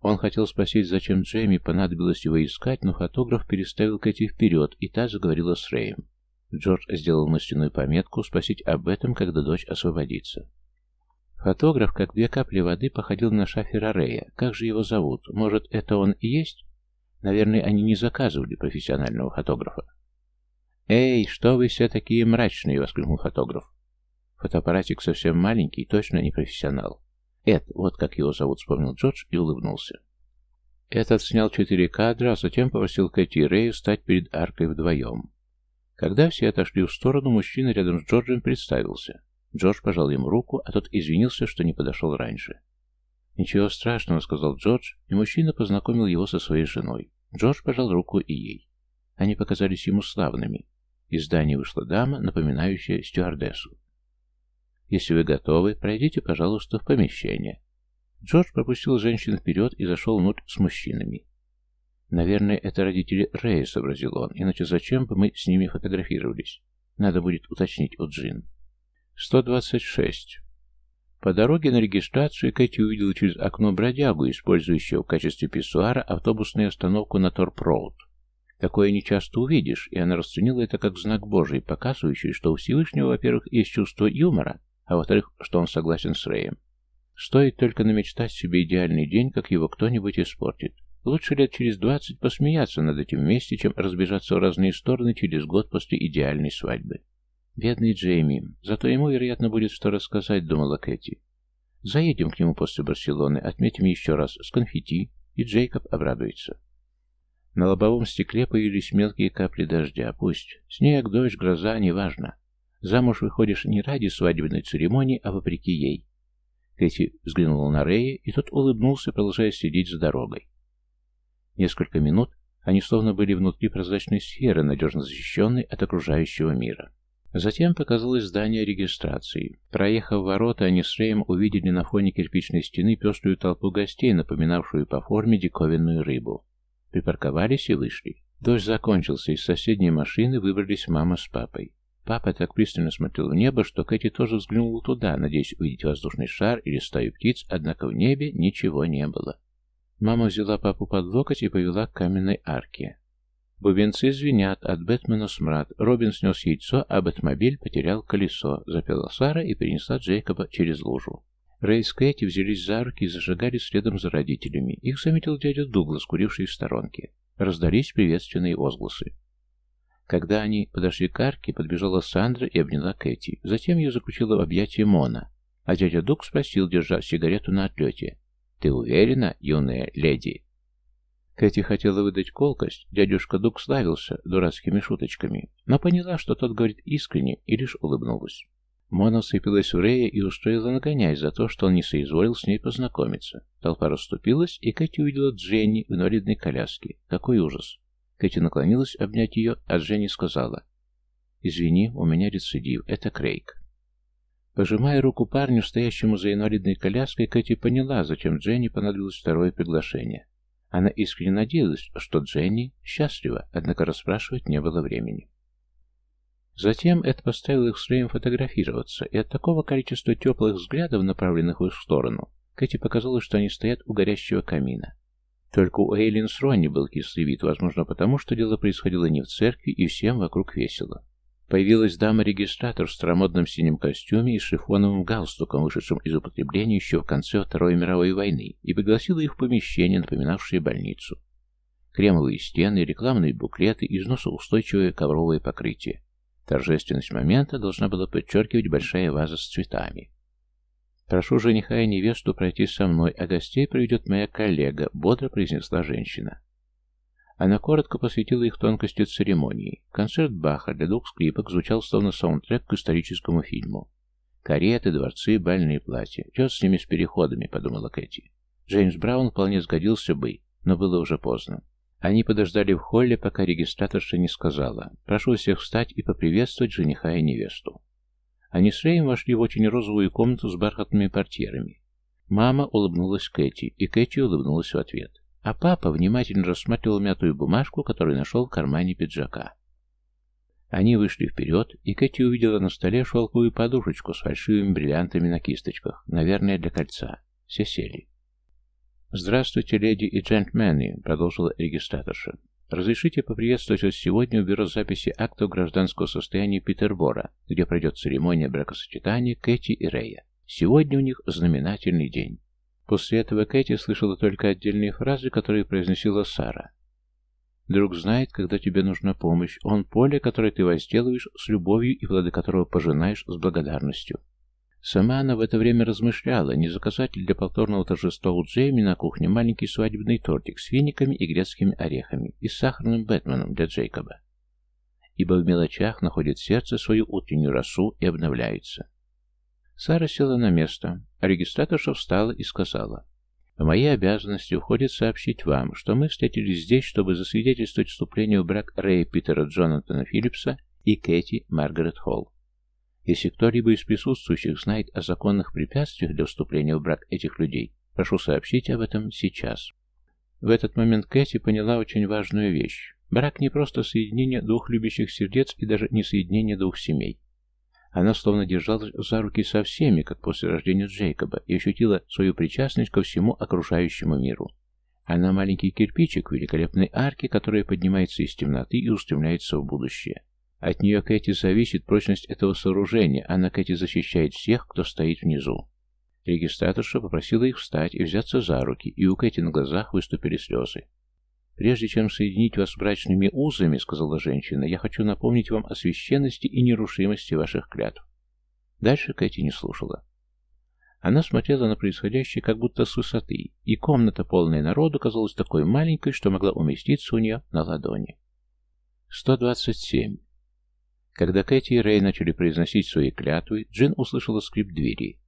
Он хотел спросить, зачем Джейми понадобилось его искать, но фотограф переставил Кэти вперед, и та заговорила с Рэем. Джордж сделал мысленную пометку спросить об этом, когда дочь освободится. Фотограф, как две капли воды, походил на шафера Рэя. Как же его зовут? Может, это он и есть? Наверное, они не заказывали профессионального фотографа. «Эй, что вы все такие мрачные!» — воскликнул фотограф. Фотоаппаратик совсем маленький, точно не профессионал. Эд, вот как его зовут, вспомнил Джордж и улыбнулся. Этот снял четыре кадра, а затем попросил Кэти и Рэя стать перед аркой вдвоем. Когда все отошли в сторону, мужчина рядом с Джорджем представился. Джордж пожал ему руку, а тот извинился, что не подошел раньше. «Ничего страшного», — сказал Джордж, и мужчина познакомил его со своей женой. Джордж пожал руку и ей. Они показались ему славными. Из здания вышла дама, напоминающая стюардессу. «Если вы готовы, пройдите, пожалуйста, в помещение». Джордж пропустил женщин вперед и зашел внутрь с мужчинами. «Наверное, это родители Рэя», — сообразил он, «иначе зачем бы мы с ними фотографировались? Надо будет уточнить у Джин». 126. По дороге на регистрацию Кэти увидела через окно бродягу, использующего в качестве писсуара автобусную остановку на Торп-Роуд. Такое не часто увидишь, и она расценила это как знак Божий, показывающий, что у Всевышнего, во-первых, есть чувство юмора, а во-вторых, что он согласен с Рэем. Стоит только намечтать себе идеальный день, как его кто-нибудь испортит. Лучше лет через двадцать посмеяться над этим вместе, чем разбежаться в разные стороны через год после идеальной свадьбы. Бедный Джейми. Зато ему, вероятно, будет что рассказать, думала Кэти. Заедем к нему после Барселоны, отметим еще раз с конфетти, и Джейкоб обрадуется. На лобовом стекле появились мелкие капли дождя. Пусть. Снег, дождь, гроза, неважно. Замуж выходишь не ради свадебной церемонии, а вопреки ей. Кэти взглянула на Рэя, и тот улыбнулся, продолжая следить за дорогой. Несколько минут они словно были внутри прозрачной сферы, надежно защищенной от окружающего мира. Затем показалось здание регистрации. Проехав ворота, они с Рэем увидели на фоне кирпичной стены пеструю толпу гостей, напоминавшую по форме диковинную рыбу. Припарковались и вышли. Дождь закончился, из соседней машины выбрались мама с папой. Папа так пристально смотрел в небо, что Кэти тоже взглянула туда, надеясь увидеть воздушный шар или стаю птиц, однако в небе ничего не было. Мама взяла папу под локоть и повела к каменной арке. Бубенцы звенят, от Бэтмена смрад. Робин снес яйцо, а Бэтмобиль потерял колесо. Запела Сара и перенесла Джейкоба через лужу. Рэй с Кэти взялись за руки и зажигали следом за родителями. Их заметил дядя Дуглас, куривший в сторонке. Раздались приветственные возгласы. Когда они подошли к арке, подбежала Сандра и обняла Кэти. Затем ее заключила в объятие Мона. А дядя Дуг спросил, держа сигарету на отлете. «Ты уверена, юная леди?» Кэти хотела выдать колкость, дядюшка Дуг славился дурацкими шуточками, но поняла, что тот говорит искренне, и лишь улыбнулась. Мона вцепилась в Рея и устроила нагонять за то, что он не соизволил с ней познакомиться. Толпа расступилась, и Кэти увидела Дженни в инвалидной коляске. Какой ужас! Кэти наклонилась обнять ее, а Дженни сказала, «Извини, у меня рецидив, это Крейг». Пожимая руку парню, стоящему за инвалидной коляской, Кэти поняла, зачем Дженни понадобилось второе приглашение. Она искренне надеялась, что Дженни счастлива, однако расспрашивать не было времени. Затем это поставило их с Рэем фотографироваться, и от такого количества теплых взглядов, направленных в их сторону, Кэти показалось, что они стоят у горящего камина. Только у Эйлин с Ронни был кислый вид, возможно, потому что дело происходило не в церкви, и всем вокруг весело. Появилась дама-регистратор в старомодном синем костюме и шифоновым галстуком, вышедшим из употребления еще в конце Второй мировой войны, и пригласила их в помещение, напоминавшее больницу. Кремовые стены, рекламные буклеты, износоустойчивое ковровое покрытие. Торжественность момента должна была подчеркивать большая ваза с цветами. «Прошу жениха и невесту пройти со мной, а гостей проведет моя коллега», — бодро произнесла женщина. Она коротко посвятила их тонкости церемонии. Концерт Баха для двух скрипок звучал словно саундтрек к историческому фильму. Кареты, дворцы, бальные платья. Идет с ними с переходами, подумала Кэти. Джеймс Браун вполне сгодился бы, но было уже поздно. Они подождали в холле, пока регистраторша не сказала «Прошу всех встать и поприветствовать жениха и невесту». Они с Рэем вошли в очень розовую комнату с бархатными портьерами. Мама улыбнулась Кэти, и Кэти улыбнулась в ответ. А папа внимательно рассматривал мятую бумажку, которую нашел в кармане пиджака. Они вышли вперед, и Кэти увидела на столе шелковую подушечку с фальшивыми бриллиантами на кисточках, наверное, для кольца. Все сели. «Здравствуйте, леди и джентльмены», — продолжила регистраторша. «Разрешите поприветствовать вас сегодня в бюро записи актов гражданского состояния Питербора, где пройдет церемония бракосочетания Кэти и Рэя. Сегодня у них знаменательный день. После этого Кэти слышала только отдельные фразы, которые произносила Сара. «Друг знает, когда тебе нужна помощь. Он поле, которое ты возделываешь с любовью и плоды которого пожинаешь с благодарностью». Сама она в это время размышляла, не заказать ли для повторного торжества у Джейми на кухне маленький свадебный тортик с финиками и грецкими орехами и с сахарным Бэтменом для Джейкоба. Ибо в мелочах находит сердце свою утреннюю росу и обновляется. Сара села на место, а регистраторша встала и сказала, «В мои обязанности входит сообщить вам, что мы встретились здесь, чтобы засвидетельствовать вступление в брак Рэя Питера Джонатана Филлипса и Кэти Маргарет Холл. Если кто-либо из присутствующих знает о законных препятствиях для вступления в брак этих людей, прошу сообщить об этом сейчас. В этот момент Кэти поняла очень важную вещь. Брак не просто соединение двух любящих сердец и даже не соединение двух семей. Она словно держалась за руки со всеми, как после рождения Джейкоба, и ощутила свою причастность ко всему окружающему миру. Она маленький кирпичик великолепной арке, которая поднимается из темноты и устремляется в будущее. От нее Кэти зависит прочность этого сооружения, она Кэти защищает всех, кто стоит внизу. Регистраторша попросила их встать и взяться за руки, и у Кэти на глазах выступили слезы. «Прежде чем соединить вас с брачными узами, — сказала женщина, — я хочу напомнить вам о священности и нерушимости ваших клятв». Дальше Кэти не слушала. Она смотрела на происходящее как будто с высоты, и комната, полная народу, казалась такой маленькой, что могла уместиться у нее на ладони. 127. Когда Кэти и Рэй начали произносить свои клятвы, Джин услышала скрип двери.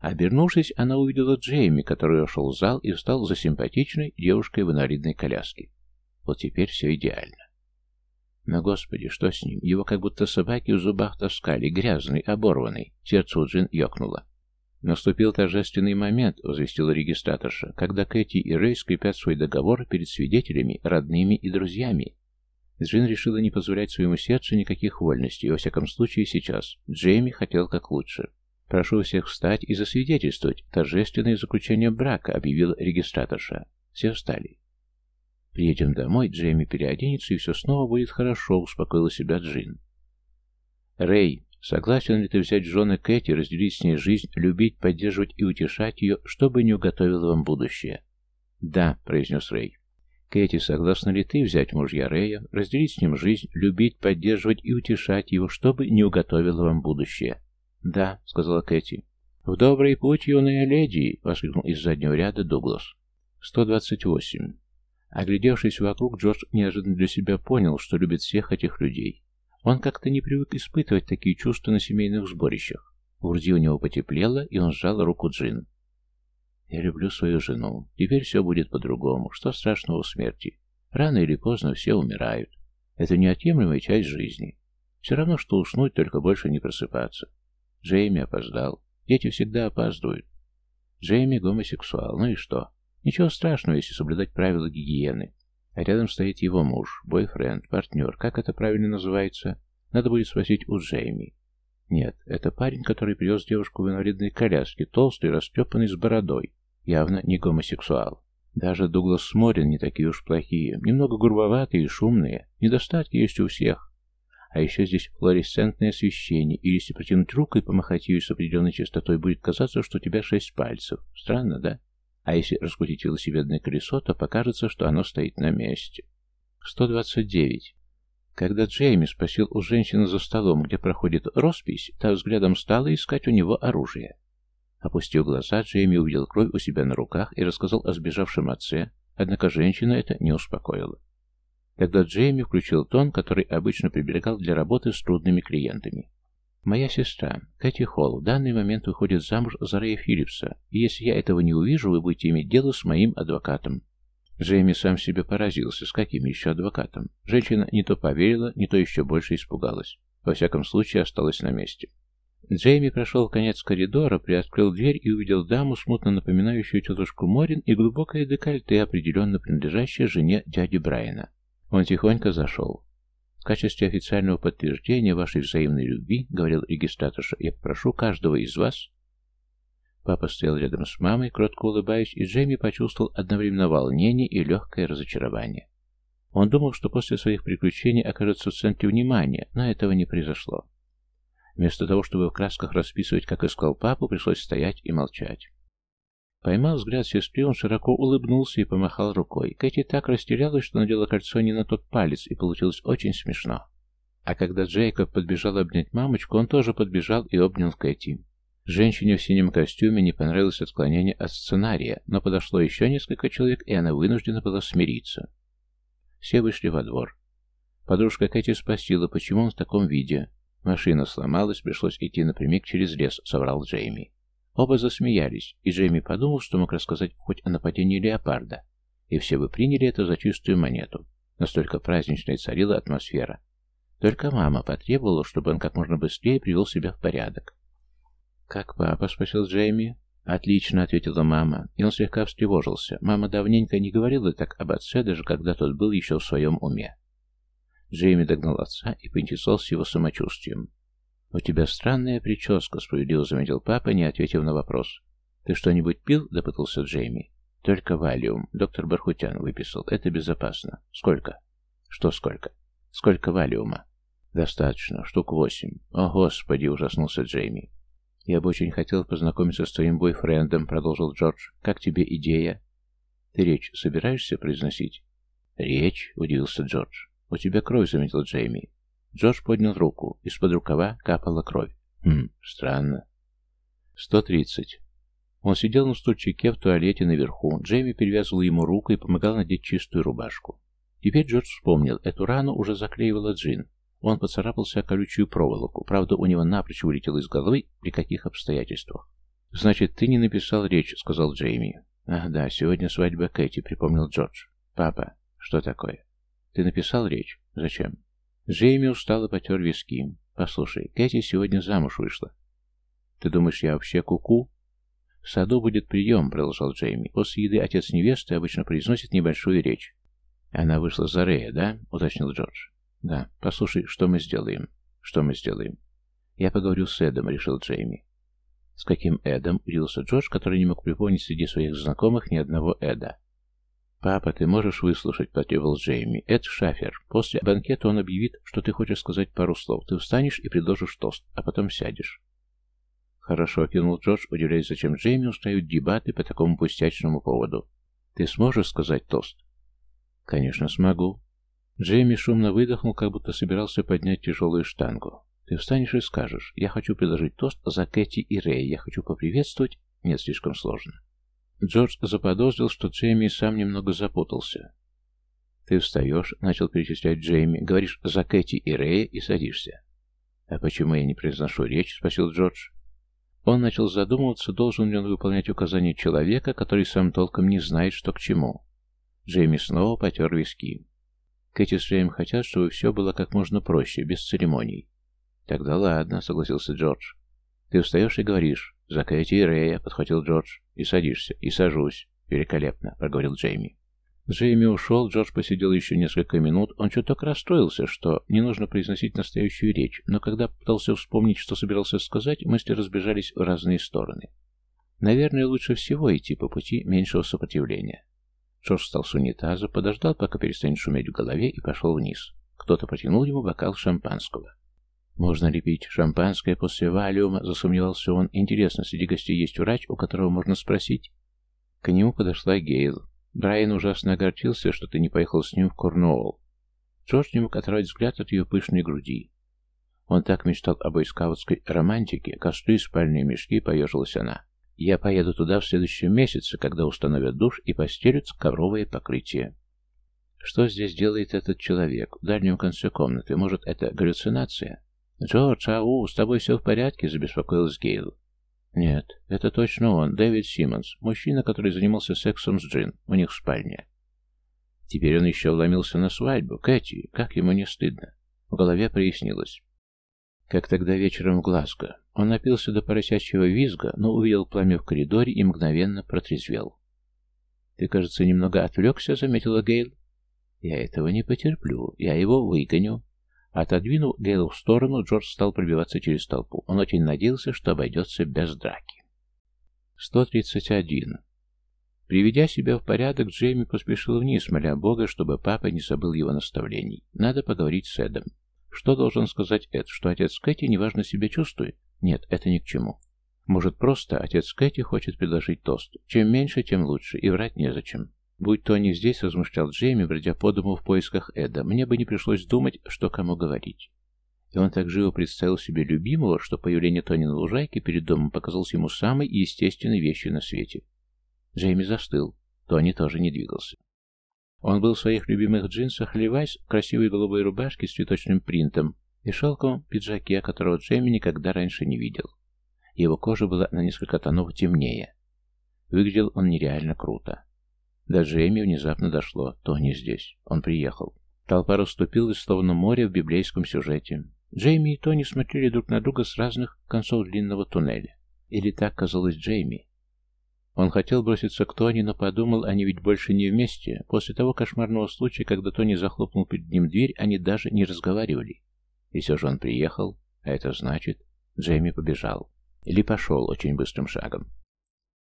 Обернувшись, она увидела Джейми, который вошел в зал и встал за симпатичной девушкой в инвалидной коляске. Вот теперь все идеально. Но, господи, что с ним? Его как будто собаки в зубах таскали, грязный, оборванный. Сердце у Джин ёкнуло. Наступил торжественный момент, возвестила регистраторша, когда Кэти и Рэй скрепят свой договор перед свидетелями, родными и друзьями. Джин решила не позволять своему сердцу никаких вольностей, во всяком случае сейчас. Джейми хотел как лучше. «Прошу всех встать и засвидетельствовать торжественное заключение брака», — объявил регистраторша. Все встали. «Приедем домой, Джейми переоденется, и все снова будет хорошо», — успокоила себя Джин. «Рэй, согласен ли ты взять жены Кэти, разделить с ней жизнь, любить, поддерживать и утешать ее, чтобы не уготовило вам будущее?» «Да», — произнес Рэй. Кэти, согласна ли ты взять мужья Рея, разделить с ним жизнь, любить, поддерживать и утешать его, чтобы не уготовило вам будущее? Да, сказала Кэти. В добрый путь, юная леди, воскликнул из заднего ряда Дуглас. 128. Оглядевшись вокруг, Джордж неожиданно для себя понял, что любит всех этих людей. Он как-то не привык испытывать такие чувства на семейных сборищах. В груди у него потеплело, и он сжал руку Джин. Я люблю свою жену. Теперь все будет по-другому. Что страшного в смерти? Рано или поздно все умирают. Это неотъемлемая часть жизни. Все равно, что уснуть, только больше не просыпаться. Джейми опоздал. Дети всегда опаздывают. Джейми гомосексуал. Ну и что? Ничего страшного, если соблюдать правила гигиены. А рядом стоит его муж, бойфренд, партнер. Как это правильно называется? Надо будет спросить у Джейми. Нет, это парень, который привез девушку в инвалидной коляске, толстый, растрепанный, с бородой. Явно не гомосексуал. Даже Дуглас Морин не такие уж плохие. Немного грубоватые и шумные. Недостатки есть у всех. А еще здесь флуоресцентное освещение, и если протянуть руку и помахать ее с определенной частотой, будет казаться, что у тебя шесть пальцев. Странно, да? А если раскрутить велосипедное колесо, то покажется, что оно стоит на месте. 129. Когда Джейми спросил у женщины за столом, где проходит роспись, та взглядом стала искать у него оружие. Опустив глаза, Джейми увидел кровь у себя на руках и рассказал о сбежавшем отце, однако женщина это не успокоила. Тогда Джейми включил тон, который обычно приберегал для работы с трудными клиентами. «Моя сестра, Кэти Холл, в данный момент выходит замуж за Рэя Филлипса, и если я этого не увижу, вы будете иметь дело с моим адвокатом». Джейми сам себе поразился, с каким еще адвокатом. Женщина не то поверила, не то еще больше испугалась. Во всяком случае, осталась на месте. Джейми прошел в конец коридора, приоткрыл дверь и увидел даму, смутно напоминающую тетушку Морин, и глубокое декольте, определенно принадлежащее жене дяди Брайана. Он тихонько зашел. Качестве официального подтверждения вашей взаимной любви, говорил регистраторша, я попрошу каждого из вас... Папа стоял рядом с мамой, кротко улыбаясь, и Джейми почувствовал одновременно волнение и легкое разочарование. Он думал, что после своих приключений окажется в центре внимания, но этого не произошло. Вместо того, чтобы в красках расписывать, как искал папу, пришлось стоять и молчать. Поймав взгляд сестры, он широко улыбнулся и помахал рукой. Кэти так растерялась, что надела кольцо не на тот палец, и получилось очень смешно. А когда Джейкоб подбежал обнять мамочку, он тоже подбежал и обнял Кэти. Женщине в синем костюме не понравилось отклонение от сценария, но подошло еще несколько человек, и она вынуждена была смириться. Все вышли во двор. Подружка Кэти спросила, почему он в таком виде. Машина сломалась, пришлось идти напрямик через лес, соврал Джейми. Оба засмеялись, и Джейми подумал, что мог рассказать хоть о нападении леопарда, и все бы приняли это за чистую монету. Настолько праздничной царила атмосфера. Только мама потребовала, чтобы он как можно быстрее привел себя в порядок. «Как папа?» — спросил Джейми. «Отлично», — ответила мама, и он слегка встревожился. Мама давненько не говорила так об отце, даже когда тот был еще в своем уме. Джейми догнал отца и поинтересовался его самочувствием. «У тебя странная прическа», — справедливо заметил папа, не ответив на вопрос. «Ты что-нибудь пил?» — допытался Джейми. «Только валиум. Доктор Бархутян выписал. Это безопасно. Сколько?» «Что сколько?» «Сколько валиума?» «Достаточно. Штук восемь». «О, Господи!» — ужаснулся Джейми. «Я бы очень хотел познакомиться с твоим бойфрендом», — продолжил Джордж. «Как тебе идея?» «Ты речь собираешься произносить?» «Речь?» — удивился Джордж. «У тебя кровь», — заметил Джейми. Джордж поднял руку. Из-под рукава капала кровь. «Хм, странно». «Сто тридцать». Он сидел на стульчике в туалете наверху. Джейми перевязывал ему руку и помогал надеть чистую рубашку. Теперь Джордж вспомнил, эту рану уже заклеивала Джин. Он поцарапался о колючую проволоку. Правда, у него напрочь вылетело из головы, при каких обстоятельствах. «Значит, ты не написал речь», — сказал Джейми. «Ах да, сегодня свадьба Кэти», — припомнил Джордж. «Папа, что такое?» «Ты написал речь? Зачем?» Джейми устало потер виски. «Послушай, Кэти сегодня замуж вышла». «Ты думаешь, я вообще куку?» -ку? «В саду будет прием», — продолжал Джейми. «После еды отец невесты обычно произносит небольшую речь». «Она вышла за Рея, да?» — уточнил Джордж. «Да. Послушай, что мы сделаем?» «Что мы сделаем?» «Я поговорю с Эдом», — решил Джейми. «С каким Эдом?» — удивился Джордж, который не мог припомнить среди своих знакомых ни одного Эда. «Папа, ты можешь выслушать?» — потребовал Джейми. «Эд Шафер. После банкета он объявит, что ты хочешь сказать пару слов. Ты встанешь и предложишь тост, а потом сядешь». «Хорошо», — кинул Джордж, удивляясь, зачем Джейми устают дебаты по такому пустячному поводу. «Ты сможешь сказать тост?» «Конечно, смогу. Джейми шумно выдохнул, как будто собирался поднять тяжелую штангу. «Ты встанешь и скажешь, я хочу предложить тост за Кэти и Рэй, я хочу поприветствовать...» Нет, слишком сложно. Джордж заподозрил, что Джейми сам немного запутался. «Ты встаешь», — начал перечислять Джейми, — «говоришь за Кэти и Рэя и садишься». «А почему я не произношу речь?» — спросил Джордж. Он начал задумываться, должен ли он выполнять указания человека, который сам толком не знает, что к чему. Джейми снова потер виски. Кэти с Рэем хотят, чтобы все было как можно проще, без церемоний. Тогда ладно, согласился Джордж. Ты встаешь и говоришь, за Кэти подхватил Джордж, и садишься, и сажусь. Великолепно, проговорил Джейми. Джейми ушел, Джордж посидел еще несколько минут. Он чуток расстроился, что не нужно произносить настоящую речь, но когда пытался вспомнить, что собирался сказать, мысли разбежались в разные стороны. Наверное, лучше всего идти по пути меньшего сопротивления. Джордж встал с унитаза, подождал, пока перестанет шуметь в голове, и пошел вниз. Кто-то протянул ему бокал шампанского. «Можно ли пить шампанское после валиума?» — засомневался он. «Интересно, среди гостей есть врач, у которого можно спросить?» К нему подошла Гейл. Брайан ужасно огорчился, что ты не поехал с ним в Корнуолл. Джордж не мог оторвать взгляд от ее пышной груди. Он так мечтал об бойскаутской романтике, костры и спальные мешки, поежилась она. Я поеду туда в следующем месяце, когда установят душ и постелят ковровое покрытие. Что здесь делает этот человек? В дальнем конце комнаты. Может, это галлюцинация? «Джордж, ау, с тобой все в порядке?» – забеспокоилась Гейл. «Нет, это точно он, Дэвид Симмонс, мужчина, который занимался сексом с Джин, у них в спальне». Теперь он еще вломился на свадьбу. Кэти, как ему не стыдно. В голове прояснилось. Как тогда вечером в Глазго. Он напился до поросячьего визга, но увидел пламя в коридоре и мгновенно протрезвел. «Ты, кажется, немного отвлекся», — заметила Гейл. «Я этого не потерплю. Я его выгоню». Отодвинув Гейл в сторону, Джордж стал пробиваться через толпу. Он очень надеялся, что обойдется без драки. 131. Приведя себя в порядок, Джейми поспешил вниз, моля Бога, чтобы папа не забыл его наставлений. Надо поговорить с Эдом. Что должен сказать Эд? Что отец Кэти неважно себя чувствует? Нет, это ни к чему. Может, просто отец Кэти хочет предложить тост. Чем меньше, тем лучше, и врать незачем. Будь то они здесь, размышлял Джейми, бродя по дому в поисках Эда, мне бы не пришлось думать, что кому говорить. И он так живо представил себе любимого, что появление Тони на лужайке перед домом показалось ему самой естественной вещью на свете. Джейми застыл. Тони тоже не двигался. Он был в своих любимых джинсах Левайс, красивой голубой рубашке с цветочным принтом и шелковом пиджаке, которого Джейми никогда раньше не видел. Его кожа была на несколько тонов темнее. Выглядел он нереально круто. До Джейми внезапно дошло. Тони здесь. Он приехал. Толпа расступилась, словно море в библейском сюжете. Джейми и Тони смотрели друг на друга с разных концов длинного туннеля. Или так казалось Джейми. Он хотел броситься к Тони, но подумал, они ведь больше не вместе. После того кошмарного случая, когда Тони захлопнул перед ним дверь, они даже не разговаривали. И все же он приехал, а это значит, Джейми побежал. Или пошел очень быстрым шагом.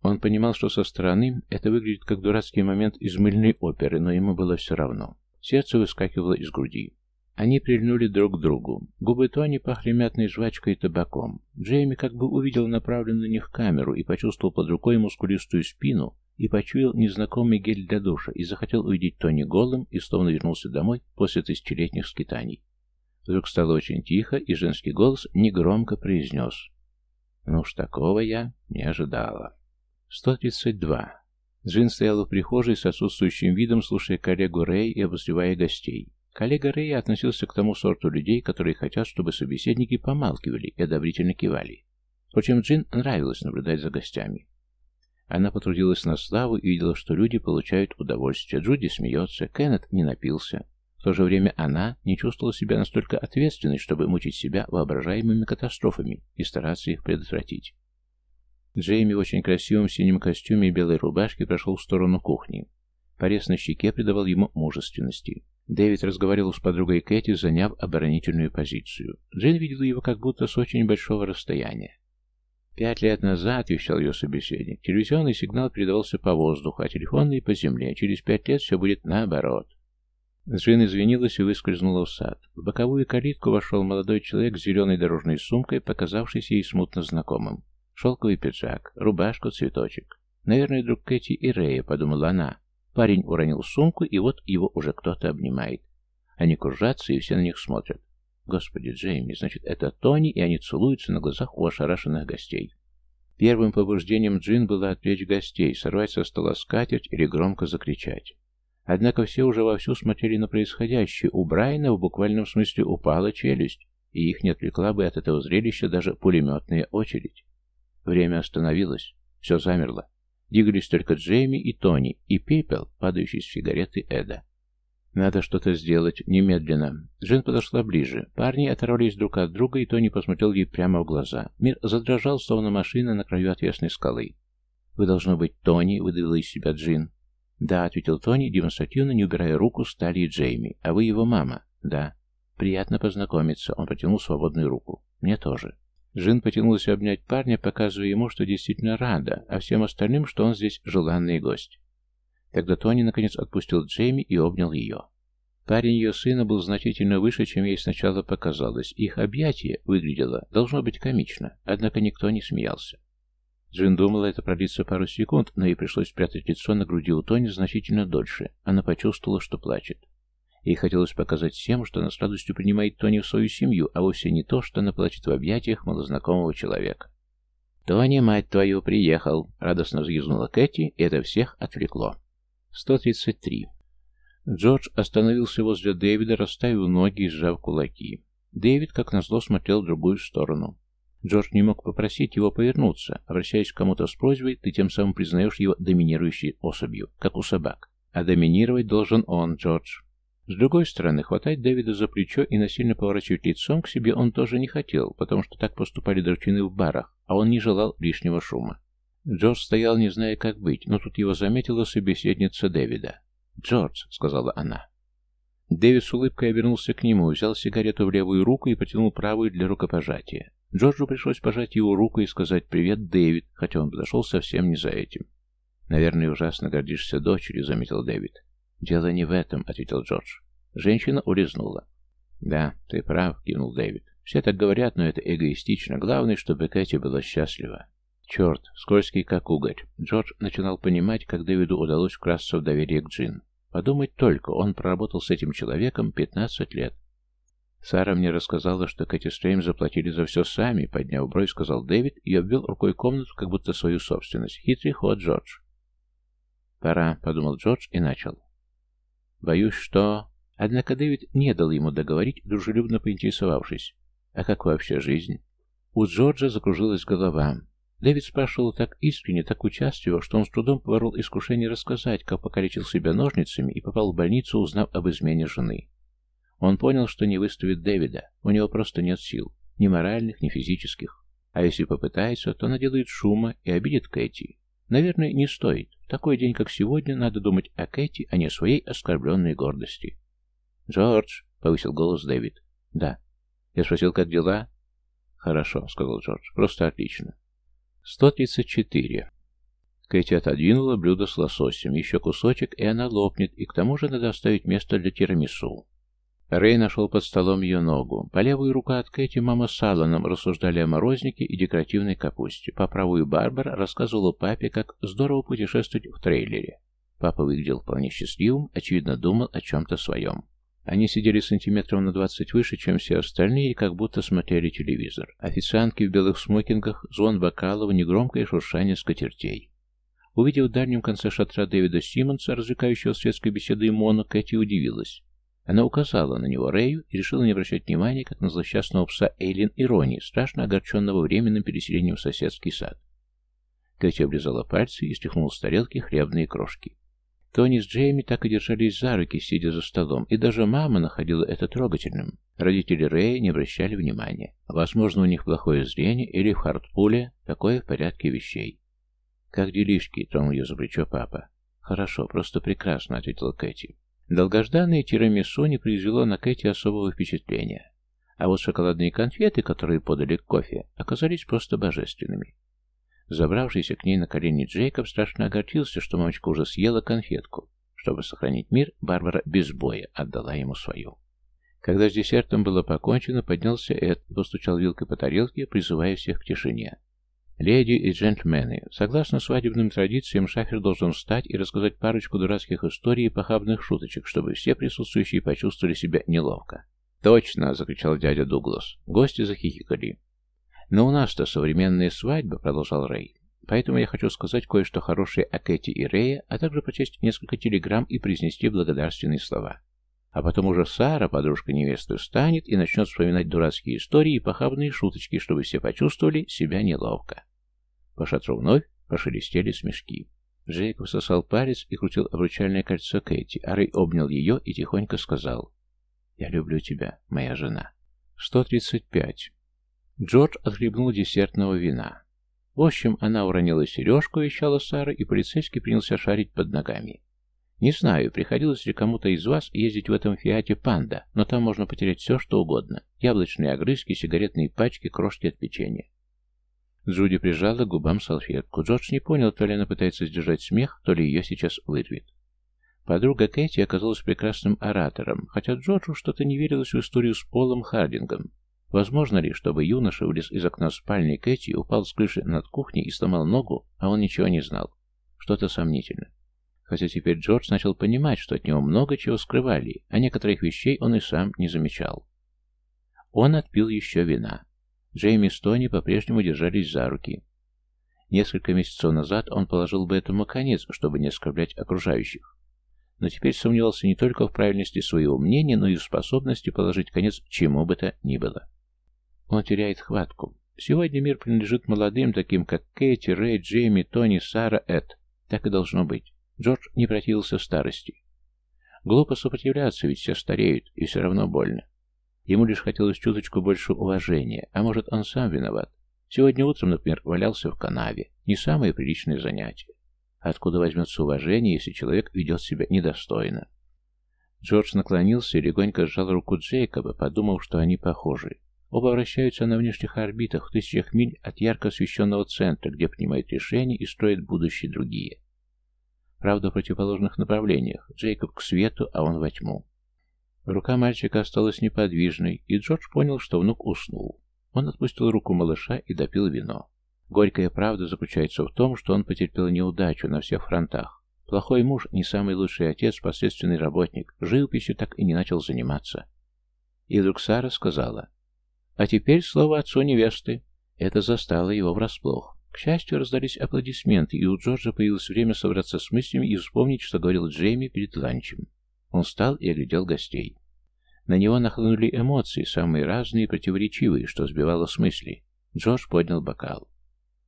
Он понимал, что со стороны это выглядит как дурацкий момент из мыльной оперы, но ему было все равно. Сердце выскакивало из груди. Они прильнули друг к другу. Губы Тони пахли мятной жвачкой и табаком. Джейми как бы увидел направленную на них камеру и почувствовал под рукой мускулистую спину и почуял незнакомый гель для душа и захотел увидеть Тони голым и словно вернулся домой после тысячелетних скитаний. Вдруг стало очень тихо, и женский голос негромко произнес. «Ну уж такого я не ожидала». 132. Джин стояла в прихожей с отсутствующим видом, слушая коллегу Рэй и обозревая гостей. Коллега Рэй относился к тому сорту людей, которые хотят, чтобы собеседники помалкивали и одобрительно кивали. Впрочем, Джин нравилось наблюдать за гостями. Она потрудилась на славу и видела, что люди получают удовольствие. Джуди смеется, Кеннет не напился. В то же время она не чувствовала себя настолько ответственной, чтобы мучить себя воображаемыми катастрофами и стараться их предотвратить. Джейми в очень красивом синем костюме и белой рубашке прошел в сторону кухни. Порез на щеке придавал ему мужественности. Дэвид разговаривал с подругой Кэти, заняв оборонительную позицию. Джейн видела его как будто с очень большого расстояния. Пять лет назад, вещал ее собеседник, телевизионный сигнал передавался по воздуху, а телефонный по земле. Через пять лет все будет наоборот. Джин извинилась и выскользнула в сад. В боковую калитку вошел молодой человек с зеленой дорожной сумкой, показавшийся ей смутно знакомым. Шелковый пиджак, рубашка, цветочек. Наверное, друг Кэти и Рэя, подумала она. Парень уронил сумку, и вот его уже кто-то обнимает. Они кружатся, и все на них смотрят. Господи, Джейми, значит, это Тони, и они целуются на глазах у ошарашенных гостей. Первым побуждением Джин было отвлечь гостей, сорвать со стола скатерть или громко закричать. Однако все уже вовсю смотрели на происходящее. У Брайана в буквальном смысле упала челюсть, и их не отвлекла бы от этого зрелища даже пулеметная очередь. Время остановилось. Все замерло. Двигались только Джейми и Тони, и пепел, падающий с сигареты Эда. «Надо что-то сделать. Немедленно». Джин подошла ближе. Парни оторвались друг от друга, и Тони посмотрел ей прямо в глаза. Мир задрожал, словно машина на краю отвесной скалы. «Вы должно быть Тони», — выдавила из себя Джин. «Да», — ответил Тони, демонстративно не убирая руку с талии Джейми. «А вы его мама?» «Да». «Приятно познакомиться». Он протянул свободную руку. «Мне тоже». Жин потянулась обнять парня, показывая ему, что действительно рада, а всем остальным, что он здесь желанный гость. Тогда Тони наконец отпустил Джейми и обнял ее. Парень ее сына был значительно выше, чем ей сначала показалось. Их объятие выглядело, должно быть, комично, однако никто не смеялся. Джин думала, это продлится пару секунд, но ей пришлось спрятать лицо на груди у Тони значительно дольше. Она почувствовала, что плачет. Ей хотелось показать всем, что она с радостью принимает Тони в свою семью, а вовсе не то, что она плачет в объятиях малознакомого человека. «Тони, мать твою, приехал!» — радостно взвизгнула Кэти, и это всех отвлекло. 133. Джордж остановился возле Дэвида, расставив ноги и сжав кулаки. Дэвид, как назло, смотрел в другую сторону. Джордж не мог попросить его повернуться. Обращаясь к кому-то с просьбой, ты тем самым признаешь его доминирующей особью, как у собак. А доминировать должен он, Джордж. С другой стороны, хватать Дэвида за плечо и насильно поворачивать лицом к себе он тоже не хотел, потому что так поступали драчуны в барах, а он не желал лишнего шума. Джордж стоял, не зная, как быть, но тут его заметила собеседница Дэвида. «Джордж», — сказала она. Дэвид с улыбкой обернулся к нему, взял сигарету в левую руку и потянул правую для рукопожатия. Джорджу пришлось пожать его руку и сказать «Привет, Дэвид», хотя он подошел совсем не за этим. «Наверное, ужасно гордишься дочерью», — заметил Дэвид. «Дело не в этом», — ответил Джордж. Женщина улизнула. «Да, ты прав», — кивнул Дэвид. «Все так говорят, но это эгоистично. Главное, чтобы Кэти была счастлива». «Черт, скользкий как угорь». Джордж начинал понимать, как Дэвиду удалось вкрасться в доверие к Джин. Подумать только, он проработал с этим человеком 15 лет. Сара мне рассказала, что Кэти Стрейм заплатили за все сами, подняв бровь, сказал Дэвид и обвел рукой комнату, как будто свою собственность. Хитрый ход, Джордж. «Пора», — подумал Джордж и начал. «Боюсь, что...» Однако Дэвид не дал ему договорить, дружелюбно поинтересовавшись. «А как вообще жизнь?» У Джорджа закружилась голова. Дэвид спрашивал так искренне, так участливо, что он с трудом поборол искушение рассказать, как покалечил себя ножницами и попал в больницу, узнав об измене жены. Он понял, что не выставит Дэвида, у него просто нет сил, ни моральных, ни физических. А если попытается, то наделает шума и обидит Кэти. Наверное, не стоит. В такой день, как сегодня, надо думать о Кэти, а не о своей оскорбленной гордости. «Джордж!» — повысил голос Дэвид. «Да». Я спросил, как дела? «Хорошо», — сказал Джордж. «Просто отлично». 134. Кэти отодвинула блюдо с лососем. Еще кусочек, и она лопнет, и к тому же надо оставить место для тирамису. Рэй нашел под столом ее ногу. По левую руку от Кэти мама с Алланом рассуждали о морознике и декоративной капусте. По правую Барбара рассказывала папе, как здорово путешествовать в трейлере. Папа выглядел вполне счастливым, очевидно думал о чем-то своем. Они сидели сантиметров на двадцать выше, чем все остальные, и как будто смотрели телевизор. Официантки в белых смокингах, звон бокалов, негромкое шуршание скатертей. Увидев в дальнем конце шатра Дэвида Симмонса, развлекающего светской беседой Моно, Кэти удивилась. Она указала на него Рэю и решила не обращать внимания, как на злосчастного пса Эйлин Иронии, страшно огорченного временным переселением в соседский сад. Кэти облизала пальцы и стряхнула с тарелки хлебные крошки. Тони с Джейми так и держались за руки, сидя за столом, и даже мама находила это трогательным. Родители Рэя не обращали внимания. Возможно, у них плохое зрение или в Хартпуле такое в порядке вещей. «Как делишки?» — тронул ее за плечо папа. «Хорошо, просто прекрасно», — ответила Кэти. Долгожданное тирамису не произвело на Кэти особого впечатления. А вот шоколадные конфеты, которые подали к кофе, оказались просто божественными. Забравшийся к ней на колени Джейкоб страшно огорчился, что мамочка уже съела конфетку. Чтобы сохранить мир, Барбара без боя отдала ему свою. Когда с десертом было покончено, поднялся Эд и постучал вилкой по тарелке, призывая всех к тишине. «Леди и джентльмены, согласно свадебным традициям, шафер должен встать и рассказать парочку дурацких историй и похабных шуточек, чтобы все присутствующие почувствовали себя неловко». «Точно!» — закричал дядя Дуглас. Гости захихикали. «Но у нас-то современная свадьба», — продолжал Рэй. «Поэтому я хочу сказать кое-что хорошее о Кэти и Рэе, а также прочесть несколько телеграмм и произнести благодарственные слова. А потом уже Сара, подружка невесты, встанет и начнет вспоминать дурацкие истории и похабные шуточки, чтобы все почувствовали себя неловко. По шатру вновь пошелестели смешки. Джейкоб сосал палец и крутил обручальное кольцо Кэти, а Рэй обнял ее и тихонько сказал «Я люблю тебя, моя жена». 135. Джордж отхлебнул десертного вина. В общем, она уронила сережку, вещала Сара, и полицейский принялся шарить под ногами. Не знаю, приходилось ли кому-то из вас ездить в этом Фиате Панда, но там можно потерять все, что угодно. Яблочные огрызки, сигаретные пачки, крошки от печенья. Джуди прижала к губам салфетку. Джордж не понял, то ли она пытается сдержать смех, то ли ее сейчас вырвет. Подруга Кэти оказалась прекрасным оратором, хотя Джорджу что-то не верилось в историю с Полом Хардингом. Возможно ли, чтобы юноша вылез из окна спальни Кэти, упал с крыши над кухней и сломал ногу, а он ничего не знал? Что-то сомнительно хотя теперь Джордж начал понимать, что от него много чего скрывали, а некоторых вещей он и сам не замечал. Он отпил еще вина. Джейми и Тони по-прежнему держались за руки. Несколько месяцев назад он положил бы этому конец, чтобы не оскорблять окружающих. Но теперь сомневался не только в правильности своего мнения, но и в способности положить конец чему бы то ни было. Он теряет хватку. Сегодня мир принадлежит молодым, таким как Кэти, Рэй, Джейми, Тони, Сара, Эд. Так и должно быть. Джордж не противился старости. Глупо сопротивляться, ведь все стареют, и все равно больно. Ему лишь хотелось чуточку больше уважения, а может, он сам виноват. Сегодня утром, например, валялся в канаве. Не самое приличное занятие. Откуда возьмется уважение, если человек ведет себя недостойно? Джордж наклонился и легонько сжал руку Джейкоба, подумав, что они похожи. Оба вращаются на внешних орбитах в тысячах миль от ярко освещенного центра, где принимают решения и строят будущее другие. Правда, в противоположных направлениях. Джейкоб к свету, а он во тьму. Рука мальчика осталась неподвижной, и Джордж понял, что внук уснул. Он отпустил руку малыша и допил вино. Горькая правда заключается в том, что он потерпел неудачу на всех фронтах. Плохой муж, не самый лучший отец, посредственный работник, живописью так и не начал заниматься. И вдруг Сара сказала, «А теперь слово отцу невесты». Это застало его врасплох. К счастью, раздались аплодисменты, и у Джорджа появилось время собраться с мыслями и вспомнить, что говорил Джейми перед ланчем. Он встал и оглядел гостей. На него нахлынули эмоции, самые разные и противоречивые, что сбивало с мысли. Джордж поднял бокал.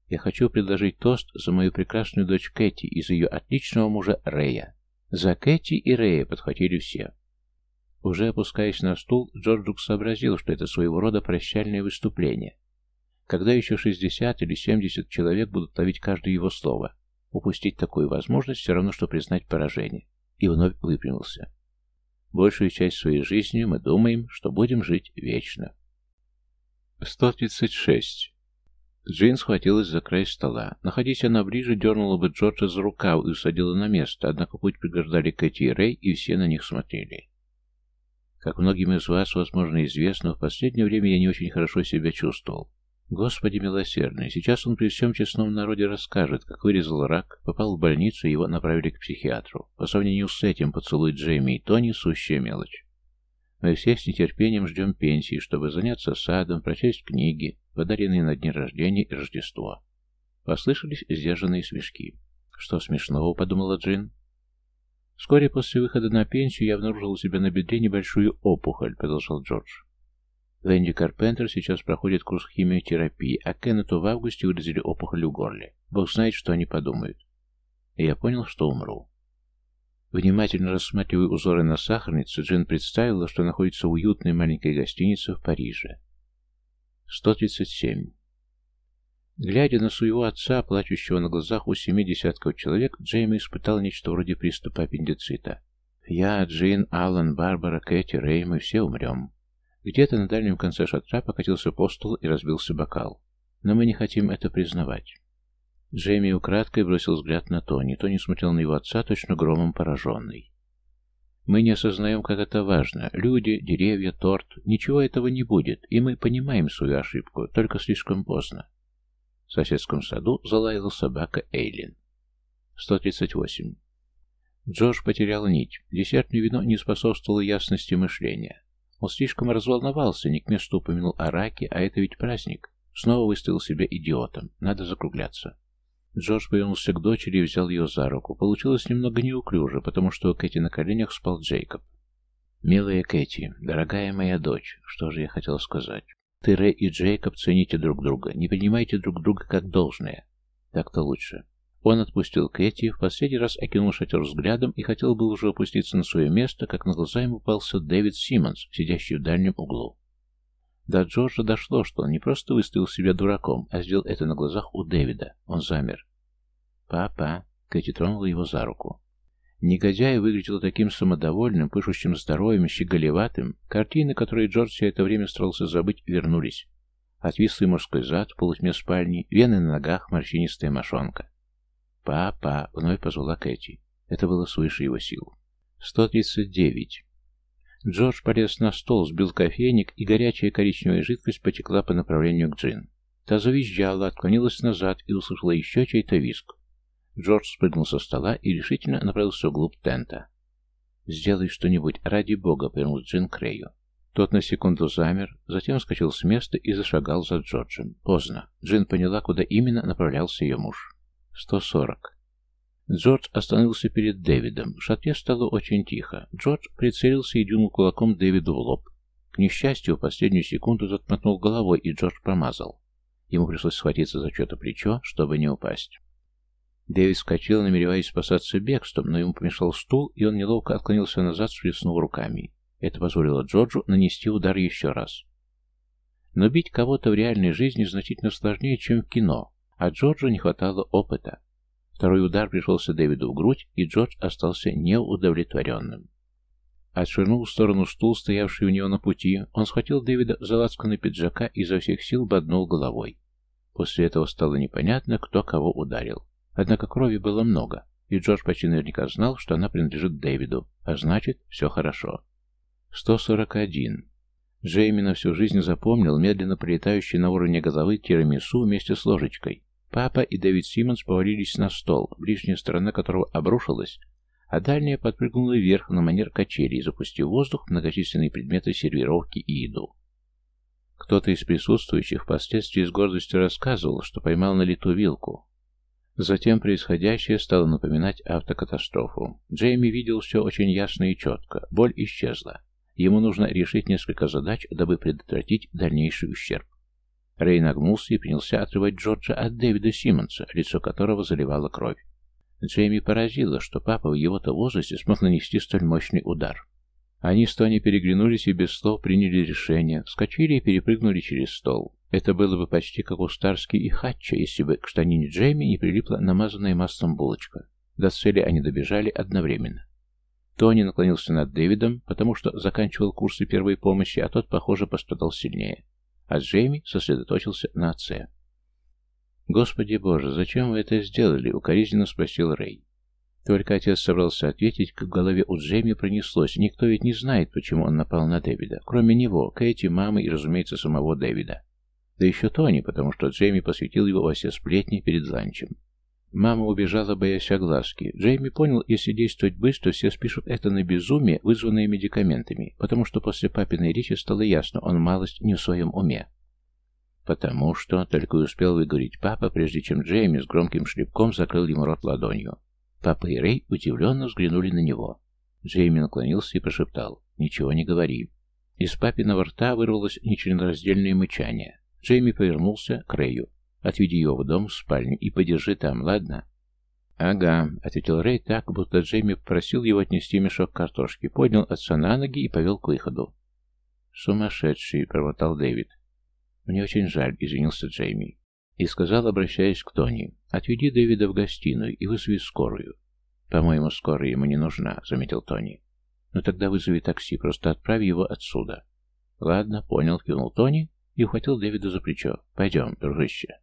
«Я хочу предложить тост за мою прекрасную дочь Кэти и за ее отличного мужа Рэя». «За Кэти и Рэя» подхватили все. Уже опускаясь на стул, Джордж вдруг сообразил, что это своего рода прощальное выступление. Когда еще 60 или 70 человек будут ловить каждое его слово, упустить такую возможность все равно, что признать поражение. И вновь выпрямился. Большую часть своей жизни мы думаем, что будем жить вечно. 136. Джин схватилась за край стола. Находясь она ближе, дернула бы Джорджа за рукав и усадила на место, однако путь преграждали Кэти и Рэй, и все на них смотрели. Как многим из вас, возможно, известно, в последнее время я не очень хорошо себя чувствовал. Господи милосердный, сейчас он при всем честном народе расскажет, как вырезал рак, попал в больницу и его направили к психиатру. По сравнению с этим поцелуй Джейми и Тони – сущая мелочь. Мы все с нетерпением ждем пенсии, чтобы заняться садом, прочесть книги, подаренные на дни рождения и Рождество. Послышались сдержанные смешки. «Что смешного?» – подумала Джин. Вскоре после выхода на пенсию я обнаружил у себя на бедре небольшую опухоль, продолжал Джордж. Лэнди Карпентер сейчас проходит курс химиотерапии, а Кеннету в августе вырезали опухоль в горле. Бог знает, что они подумают. И я понял, что умру. Внимательно рассматривая узоры на сахарнице, Джин представила, что находится в уютной маленькой гостинице в Париже. 137. Глядя на своего отца, плачущего на глазах у семи десятков человек, Джейми испытал нечто вроде приступа аппендицита. «Я, Джин, Аллан, Барбара, Кэти, Рэй, мы все умрем». Где-то на дальнем конце шатра покатился по столу и разбился бокал. Но мы не хотим это признавать. Джейми украдкой бросил взгляд на Тони. Тони смотрел на его отца, точно громом пораженный. Мы не осознаем, как это важно. Люди, деревья, торт. Ничего этого не будет, и мы понимаем свою ошибку, только слишком поздно. В соседском саду залаяла собака Эйлин. 138. Джош потерял нить. Десертное вино не способствовало ясности мышления. Он слишком разволновался, не к месту упомянул о раке, а это ведь праздник. Снова выставил себя идиотом. Надо закругляться. Джордж повернулся к дочери и взял ее за руку. Получилось немного неуклюже, потому что у Кэти на коленях спал Джейкоб. «Милая Кэти, дорогая моя дочь, что же я хотел сказать? Ты, и Джейкоб цените друг друга, не принимайте друг друга как должное. Так-то лучше. Он отпустил Кэти, в последний раз окинул шатер взглядом и хотел был уже опуститься на свое место, как на глаза ему упался Дэвид Симмонс, сидящий в дальнем углу. До Джорджа дошло, что он не просто выставил себя дураком, а сделал это на глазах у Дэвида. Он замер. «Папа!» — Кэти тронула его за руку. Негодяй выглядел таким самодовольным, пышущим здоровьем, щеголеватым. Картины, которые Джордж все это время старался забыть, вернулись. Отвислый мужской зад полутьме спальни, вены на ногах, морщинистая мошонка. «Папа!» — вновь позвала Кэти. Это было свыше его сил. 139. Джордж полез на стол, сбил кофейник, и горячая коричневая жидкость потекла по направлению к Джин. Та завизжала, отклонилась назад и услышала еще чей-то виск. Джордж спрыгнул со стола и решительно направился вглубь тента. «Сделай что-нибудь, ради бога!» — повернул Джин к. Тот на секунду замер, затем вскочил с места и зашагал за Джорджем. Поздно. Джин поняла, куда именно направлялся ее муж. 140. Джордж остановился перед Дэвидом. В шатре стало очень тихо. Джордж прицелился и дюнул кулаком Дэвиду в лоб. К несчастью, в последнюю секунду тот головой, и Джордж промазал. Ему пришлось схватиться за чье-то плечо, чтобы не упасть. Дэвид вскочил, намереваясь спасаться бегством, но ему помешал стул, и он неловко отклонился назад, сплеснув руками. Это позволило Джорджу нанести удар еще раз. Но бить кого-то в реальной жизни значительно сложнее, чем в кино, а Джорджу не хватало опыта. Второй удар пришелся Дэвиду в грудь, и Джордж остался неудовлетворенным. Отшвырнул в сторону стул, стоявший у него на пути, он схватил Дэвида за лацканы пиджака и изо всех сил боднул головой. После этого стало непонятно, кто кого ударил. Однако крови было много, и Джордж почти наверняка знал, что она принадлежит Дэвиду, а значит, все хорошо. 141. Джейми на всю жизнь запомнил медленно прилетающий на уровне головы тирамису вместе с ложечкой. Папа и Дэвид Симмонс повалились на стол, ближняя сторона которого обрушилась, а дальняя подпрыгнула вверх на манер качели, запустив в воздух многочисленные предметы сервировки и еду. Кто-то из присутствующих впоследствии с гордостью рассказывал, что поймал на лету вилку. Затем происходящее стало напоминать автокатастрофу. Джейми видел все очень ясно и четко. Боль исчезла. Ему нужно решить несколько задач, дабы предотвратить дальнейший ущерб. Рэй нагнулся и принялся отрывать Джорджа от Дэвида Симмонса, лицо которого заливала кровь. Джейми поразило, что папа в его-то возрасте смог нанести столь мощный удар. Они с Тони переглянулись и без слов приняли решение, вскочили и перепрыгнули через стол. Это было бы почти как у Старски и Хатча, если бы к штанине Джейми не прилипла намазанная маслом булочка. До цели они добежали одновременно. Тони наклонился над Дэвидом, потому что заканчивал курсы первой помощи, а тот, похоже, пострадал сильнее. А Джейми сосредоточился на отце. «Господи Боже, зачем вы это сделали?» — укоризненно спросил Рэй. Только отец собрался ответить, как в голове у Джейми пронеслось. Никто ведь не знает, почему он напал на Дэвида. Кроме него, Кэти, мамы и, разумеется, самого Дэвида. Да еще Тони, потому что Джейми посвятил его во все сплетни перед ланчем. Мама убежала, боясь огласки. Джейми понял, если действовать быстро, все спишут это на безумие, вызванное медикаментами, потому что после папиной речи стало ясно, он малость не в своем уме. Потому что только успел выговорить папа, прежде чем Джейми с громким шлепком закрыл ему рот ладонью. Папа и Рэй удивленно взглянули на него. Джейми наклонился и прошептал «Ничего не говори». Из папиного рта вырвалось нечленораздельное мычание. Джейми повернулся к Рэю. «Отведи его в дом, в спальню, и подержи там, ладно?» «Ага», — ответил Рэй так, будто Джейми попросил его отнести мешок картошки, поднял отца на ноги и повел к выходу. «Сумасшедший», — промотал Дэвид. «Мне очень жаль», — извинился Джейми. И сказал, обращаясь к Тони, «Отведи Дэвида в гостиную и вызови скорую». «По-моему, скорая ему не нужна», — заметил Тони. «Ну тогда вызови такси, просто отправь его отсюда». «Ладно, понял», — кивнул Тони и ухватил Дэвида за плечо. «Пойдем, дружище».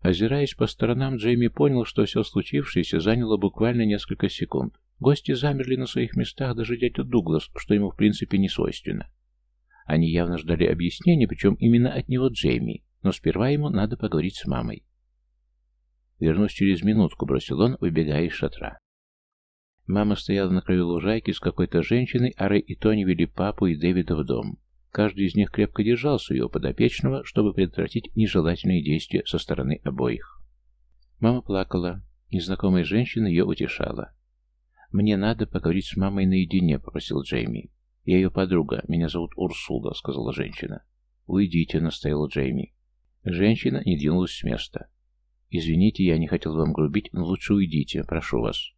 Озираясь по сторонам, Джейми понял, что все случившееся заняло буквально несколько секунд. Гости замерли на своих местах, даже дядя Дуглас, что ему в принципе не свойственно. Они явно ждали объяснения, причем именно от него Джейми, но сперва ему надо поговорить с мамой. «Вернусь через минутку», — бросил он, выбегая из шатра. Мама стояла на краю лужайки с какой-то женщиной, а Рэй и Тони вели папу и Дэвида в дом. Каждый из них крепко держал своего подопечного, чтобы предотвратить нежелательные действия со стороны обоих. Мама плакала. Незнакомая женщина ее утешала. «Мне надо поговорить с мамой наедине», — попросил Джейми. «Я ее подруга. Меня зовут Урсула», — сказала женщина. «Уйдите», — настоял Джейми. Женщина не двинулась с места. «Извините, я не хотел вам грубить, но лучше уйдите, прошу вас».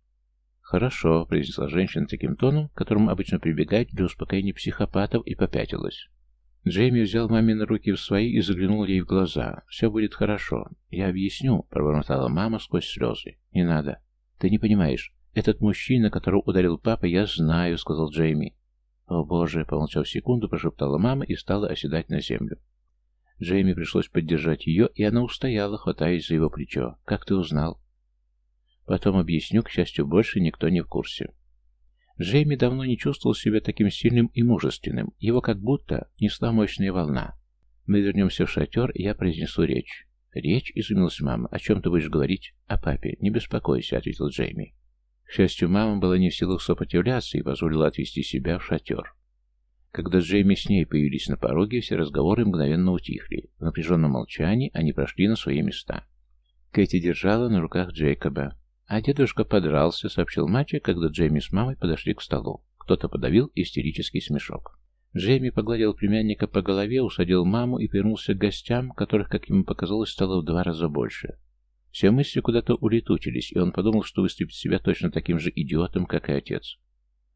«Хорошо», — произнесла женщина таким тоном, к которому обычно прибегают для успокоения психопатов, и попятилась. Джейми взял мамины руки в свои и заглянул ей в глаза. «Все будет хорошо. Я объясню», — пробормотала мама сквозь слезы. «Не надо. Ты не понимаешь. Этот мужчина, которого ударил папа, я знаю», — сказал Джейми. «О, Боже!» — помолчав секунду, прошептала мама и стала оседать на землю. Джейми пришлось поддержать ее, и она устояла, хватаясь за его плечо. «Как ты узнал?» Потом объясню, к счастью, больше никто не в курсе. Джейми давно не чувствовал себя таким сильным и мужественным. Его как будто несла мощная волна. Мы вернемся в шатер, и я произнесу речь. «Речь?» — изумилась мама. «О чем ты будешь говорить?» «О папе. Не беспокойся», — ответил Джейми. К счастью, мама была не в силах сопротивляться и позволила отвести себя в шатер. Когда Джейми с ней появились на пороге, все разговоры мгновенно утихли. В напряженном молчании они прошли на свои места. Кэти держала на руках Джейкоба. «А дедушка подрался», — сообщил мальчик, когда Джейми с мамой подошли к столу. Кто-то подавил истерический смешок. Джейми погладил племянника по голове, усадил маму и вернулся к гостям, которых, как ему показалось, стало в два раза больше. Все мысли куда-то улетучились, и он подумал, что выступит себя точно таким же идиотом, как и отец.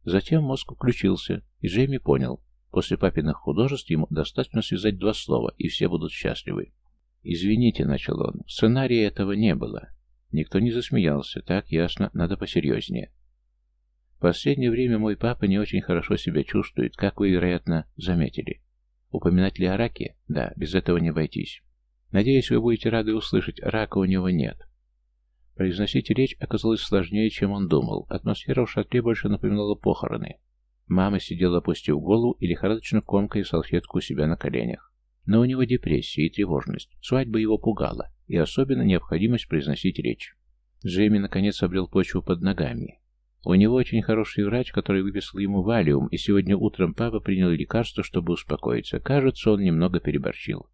Затем мозг включился, и Джейми понял, после папиных художеств ему достаточно связать два слова, и все будут счастливы. «Извините», — начал он, — «сценария этого не было. Никто не засмеялся. Так, ясно, надо посерьезнее. В последнее время мой папа не очень хорошо себя чувствует, как вы, вероятно, заметили. Упоминать ли о раке? Да, без этого не обойтись. Надеюсь, вы будете рады услышать, рака у него нет. Произносить речь оказалось сложнее, чем он думал. Атмосфера в шатле больше напоминала похороны. Мама сидела, опустив голову и лихорадочно комкая салфетку у себя на коленях. Но у него депрессия и тревожность. Свадьба его пугала и особенно необходимость произносить речь. Джейми наконец обрел почву под ногами. У него очень хороший врач, который выписал ему валиум, и сегодня утром папа принял лекарство, чтобы успокоиться. Кажется, он немного переборщил.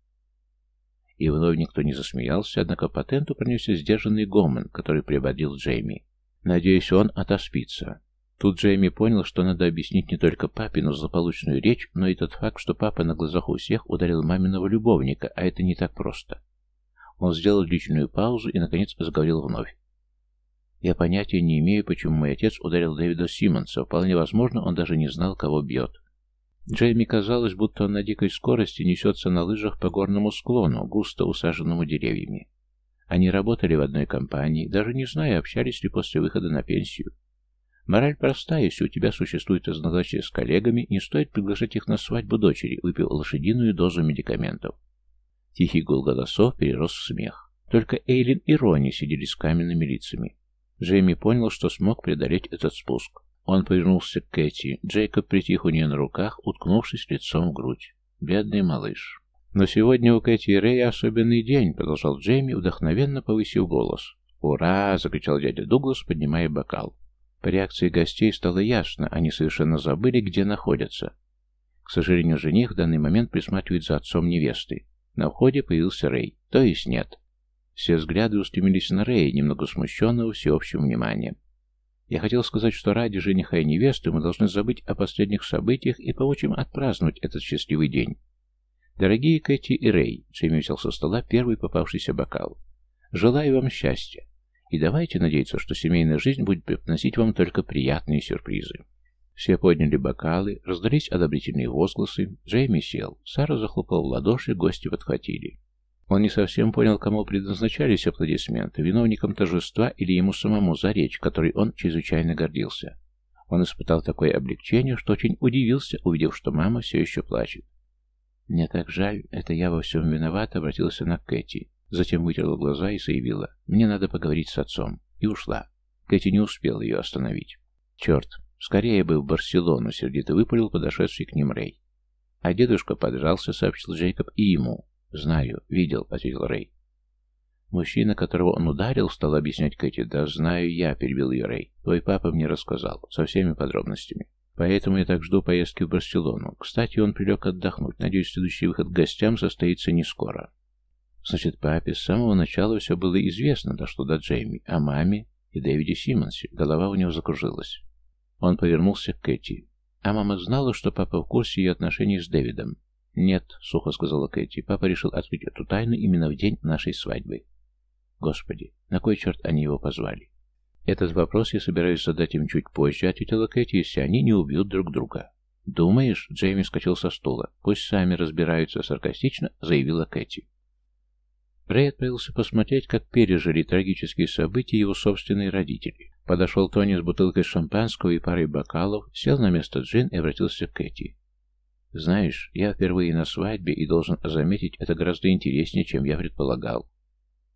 И вновь никто не засмеялся, однако по тенту пронесся сдержанный гомон, который приободрил Джейми. Надеюсь, он отоспится. Тут Джейми понял, что надо объяснить не только папину злополучную речь, но и тот факт, что папа на глазах у всех ударил маминого любовника, а это не так просто. Он сделал длительную паузу и, наконец, заговорил вновь. Я понятия не имею, почему мой отец ударил Дэвида Симмонса. Вполне возможно, он даже не знал, кого бьет. Джейми казалось, будто он на дикой скорости несется на лыжах по горному склону, густо усаженному деревьями. Они работали в одной компании, даже не зная, общались ли после выхода на пенсию. Мораль простая, если у тебя существует разногласия с коллегами, не стоит приглашать их на свадьбу дочери, выпив лошадиную дозу медикаментов. Тихий гул голосов перерос в смех. Только Эйлин и Ронни сидели с каменными лицами. Джейми понял, что смог преодолеть этот спуск. Он повернулся к Кэти. Джейкоб притих у нее на руках, уткнувшись лицом в грудь. Бедный малыш. «Но сегодня у Кэти и Рэя особенный день», — продолжал Джейми, вдохновенно повысив голос. «Ура!» — закричал дядя Дуглас, поднимая бокал. По реакции гостей стало ясно, они совершенно забыли, где находятся. К сожалению, жених в данный момент присматривает за отцом невесты. На входе появился Рэй, то есть нет. Все взгляды устремились на Рэя, немного смущенного всеобщим вниманием. Я хотел сказать, что ради жениха и невесты мы должны забыть о последних событиях и помочь им отпраздновать этот счастливый день. Дорогие Кэти и Рэй, взял со стола первый попавшийся бокал. Желаю вам счастья. И давайте надеяться, что семейная жизнь будет приносить вам только приятные сюрпризы. Все подняли бокалы, раздались одобрительные возгласы. Джейми сел. Сара захлопала в ладоши, гости подхватили. Он не совсем понял, кому предназначались аплодисменты, виновникам торжества или ему самому за речь, которой он чрезвычайно гордился. Он испытал такое облегчение, что очень удивился, увидев, что мама все еще плачет. «Мне так жаль, это я во всем виновата», — обратился на Кэти. Затем вытерла глаза и заявила, «Мне надо поговорить с отцом». И ушла. Кэти не успела ее остановить. «Черт, скорее бы в Барселону», — сердито выпалил подошедший к ним Рэй. А дедушка подрался, сообщил Джейкоб и ему. «Знаю, видел», — ответил Рэй. Мужчина, которого он ударил, стал объяснять Кэти. «Да знаю я», — перебил ее Рэй. «Твой папа мне рассказал, со всеми подробностями. Поэтому я так жду поездки в Барселону. Кстати, он прилег отдохнуть. Надеюсь, следующий выход к гостям состоится не скоро». Значит, папе с самого начала все было известно, что до Джейми, о маме и Дэвиде Симмонсе. Голова у него закружилась. Он повернулся к Кэти. А мама знала, что папа в курсе ее отношений с Дэвидом. «Нет», — сухо сказала Кэти, — «папа решил открыть эту тайну именно в день нашей свадьбы». «Господи, на кой черт они его позвали?» «Этот вопрос я собираюсь задать им чуть позже», — ответила Кэти, — «если они не убьют друг друга». «Думаешь?» — Джейми скачал со стула. «Пусть сами разбираются», — саркастично заявила Кэти. Рэй отправился посмотреть, как пережили трагические события его собственные родители. Подошел Тони с бутылкой шампанского и парой бокалов, сел на место Джин и обратился к Кэти. Знаешь, я впервые на свадьбе и должен заметить, это гораздо интереснее, чем я предполагал.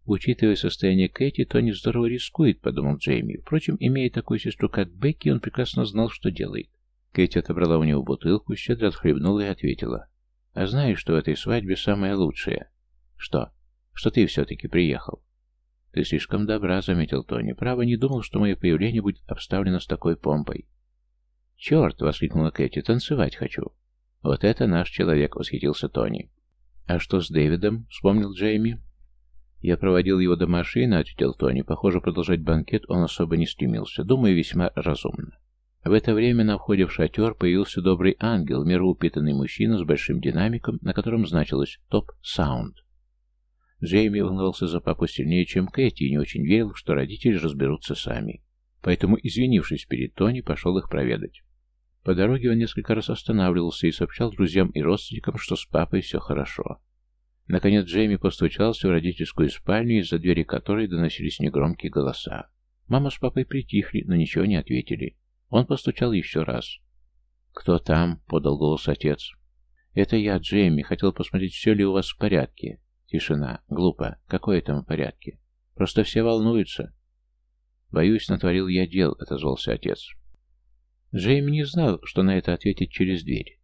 Учитывая состояние Кэти, Тони здорово рискует, подумал Джейми. Впрочем, имея такую сестру, как Бекки, он прекрасно знал, что делает. Кэти отобрала у него бутылку, щедро отхлебнула и ответила. А знаешь, что в этой свадьбе самое лучшее? Что? Что ты все-таки приехал? Ты слишком добра, заметил Тони. Право, не думал, что мое появление будет обставлено с такой помпой. Черт, воскликнула Кэти, танцевать хочу. «Вот это наш человек», — восхитился Тони. «А что с Дэвидом?» — вспомнил Джейми. «Я проводил его до машины», — ответил Тони. Похоже, продолжать банкет он особо не стремился. Думаю, весьма разумно. В это время на входе в шатер появился добрый ангел, мироупитанный мужчина с большим динамиком, на котором значилось «Топ Саунд». Джейми волновался за папу сильнее, чем Кэти, и не очень верил, что родители разберутся сами. Поэтому, извинившись перед Тони, пошел их проведать. По дороге он несколько раз останавливался и сообщал друзьям и родственникам, что с папой все хорошо. Наконец Джейми постучался в родительскую спальню, из-за двери которой доносились негромкие голоса. Мама с папой притихли, но ничего не ответили. Он постучал еще раз. «Кто там?» — подал голос отец. «Это я, Джейми. Хотел посмотреть, все ли у вас в порядке». Тишина. Глупо. Какое там в порядке? Просто все волнуются. «Боюсь, натворил я дел», — отозвался отец. Джейми не знал, что на это ответить через дверь.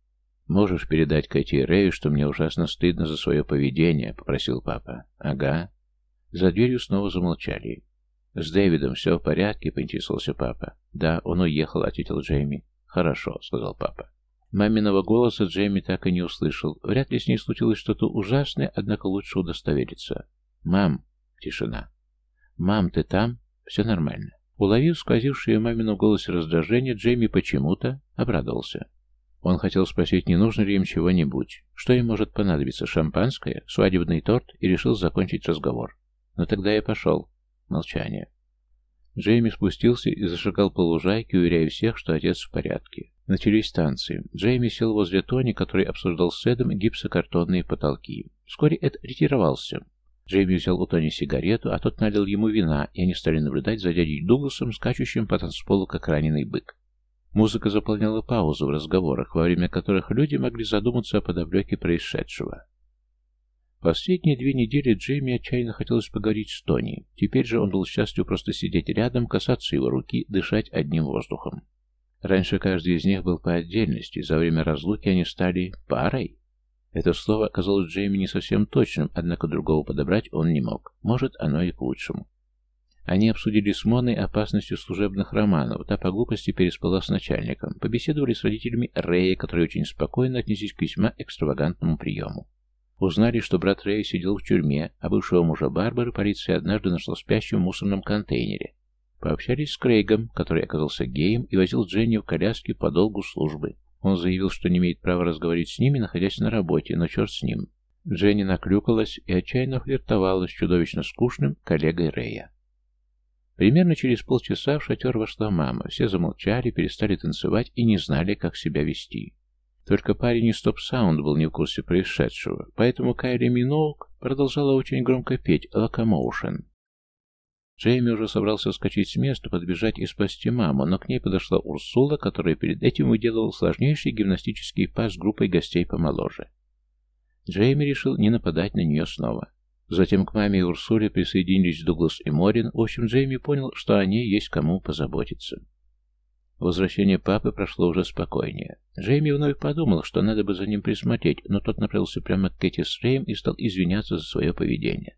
«Можешь передать Кэти и Рэю, что мне ужасно стыдно за свое поведение?» — попросил папа. «Ага». За дверью снова замолчали. «С Дэвидом все в порядке?» — поинтересовался папа. «Да, он уехал», — ответил Джейми. «Хорошо», — сказал папа. Маминого голоса Джейми так и не услышал. Вряд ли с ней случилось что-то ужасное, однако лучше удостовериться. «Мам!» — тишина. «Мам, ты там?» «Все нормально». Уловив сквозившее в мамином голосе раздражение, Джейми почему-то обрадовался. Он хотел спросить, не нужно ли им чего-нибудь, что им может понадобиться, шампанское, свадебный торт, и решил закончить разговор. Но тогда я пошел. Молчание. Джейми спустился и зашагал по лужайке, уверяя всех, что отец в порядке. Начались танцы. Джейми сел возле Тони, который обсуждал с Эдом гипсокартонные потолки. Вскоре Эд ретировался. Джейми взял у Тони сигарету, а тот налил ему вина, и они стали наблюдать за дядей Дугласом, скачущим по танцполу, как раненый бык. Музыка заполняла паузу в разговорах, во время которых люди могли задуматься о подоплеке происшедшего. Последние две недели Джейми отчаянно хотелось поговорить с Тони. Теперь же он был счастлив просто сидеть рядом, касаться его руки, дышать одним воздухом. Раньше каждый из них был по отдельности, за время разлуки они стали парой. Это слово оказалось Джейми не совсем точным, однако другого подобрать он не мог. Может, оно и к лучшему. Они обсудили с Моной опасностью служебных романов, та по глупости переспала с начальником, побеседовали с родителями Рэя, которые очень спокойно отнеслись к весьма экстравагантному приему. Узнали, что брат Рэя сидел в тюрьме, а бывшего мужа Барбары полиция однажды нашла спящим в мусорном контейнере. Пообщались с Крейгом, который оказался геем и возил Дженни в коляске по долгу службы. Он заявил, что не имеет права разговаривать с ними, находясь на работе, но черт с ним. Дженни наклюкалась и отчаянно флиртовала с чудовищно скучным коллегой Рэя. Примерно через полчаса в шатер вошла мама. Все замолчали, перестали танцевать и не знали, как себя вести. Только парень из топ-саунд был не в курсе происшедшего, поэтому Кайли Миноуг продолжала очень громко петь «Локомоушен». Джейми уже собрался скачать с места, подбежать и спасти маму, но к ней подошла Урсула, которая перед этим выделывал сложнейший гимнастический пас с группой гостей помоложе. Джейми решил не нападать на нее снова. Затем к маме и Урсуле присоединились Дуглас и Морин. В общем, Джейми понял, что о ней есть кому позаботиться. Возвращение папы прошло уже спокойнее. Джейми вновь подумал, что надо бы за ним присмотреть, но тот направился прямо к Кэти с Рэем и стал извиняться за свое поведение.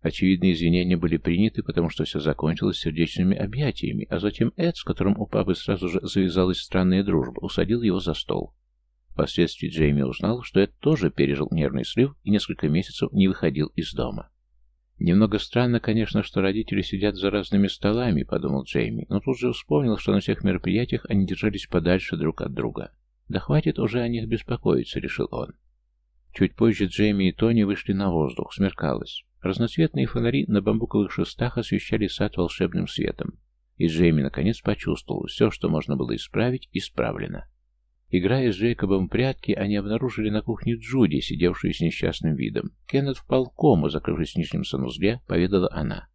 Очевидно, извинения были приняты, потому что все закончилось сердечными объятиями, а затем Эд, с которым у папы сразу же завязалась странная дружба, усадил его за стол. Впоследствии Джейми узнал, что Эд тоже пережил нервный срыв и несколько месяцев не выходил из дома. «Немного странно, конечно, что родители сидят за разными столами», — подумал Джейми, но тут же вспомнил, что на всех мероприятиях они держались подальше друг от друга. «Да хватит уже о них беспокоиться», — решил он. Чуть позже Джейми и Тони вышли на воздух, смеркалось. Разноцветные фонари на бамбуковых шестах освещали сад волшебным светом. И Джейми наконец почувствовал, все, что можно было исправить, исправлено. Играя с Джейкобом в прятки, они обнаружили на кухне Джуди, сидевшую с несчастным видом. Кеннет в кому, закрывшись в нижнем санузле, поведала она.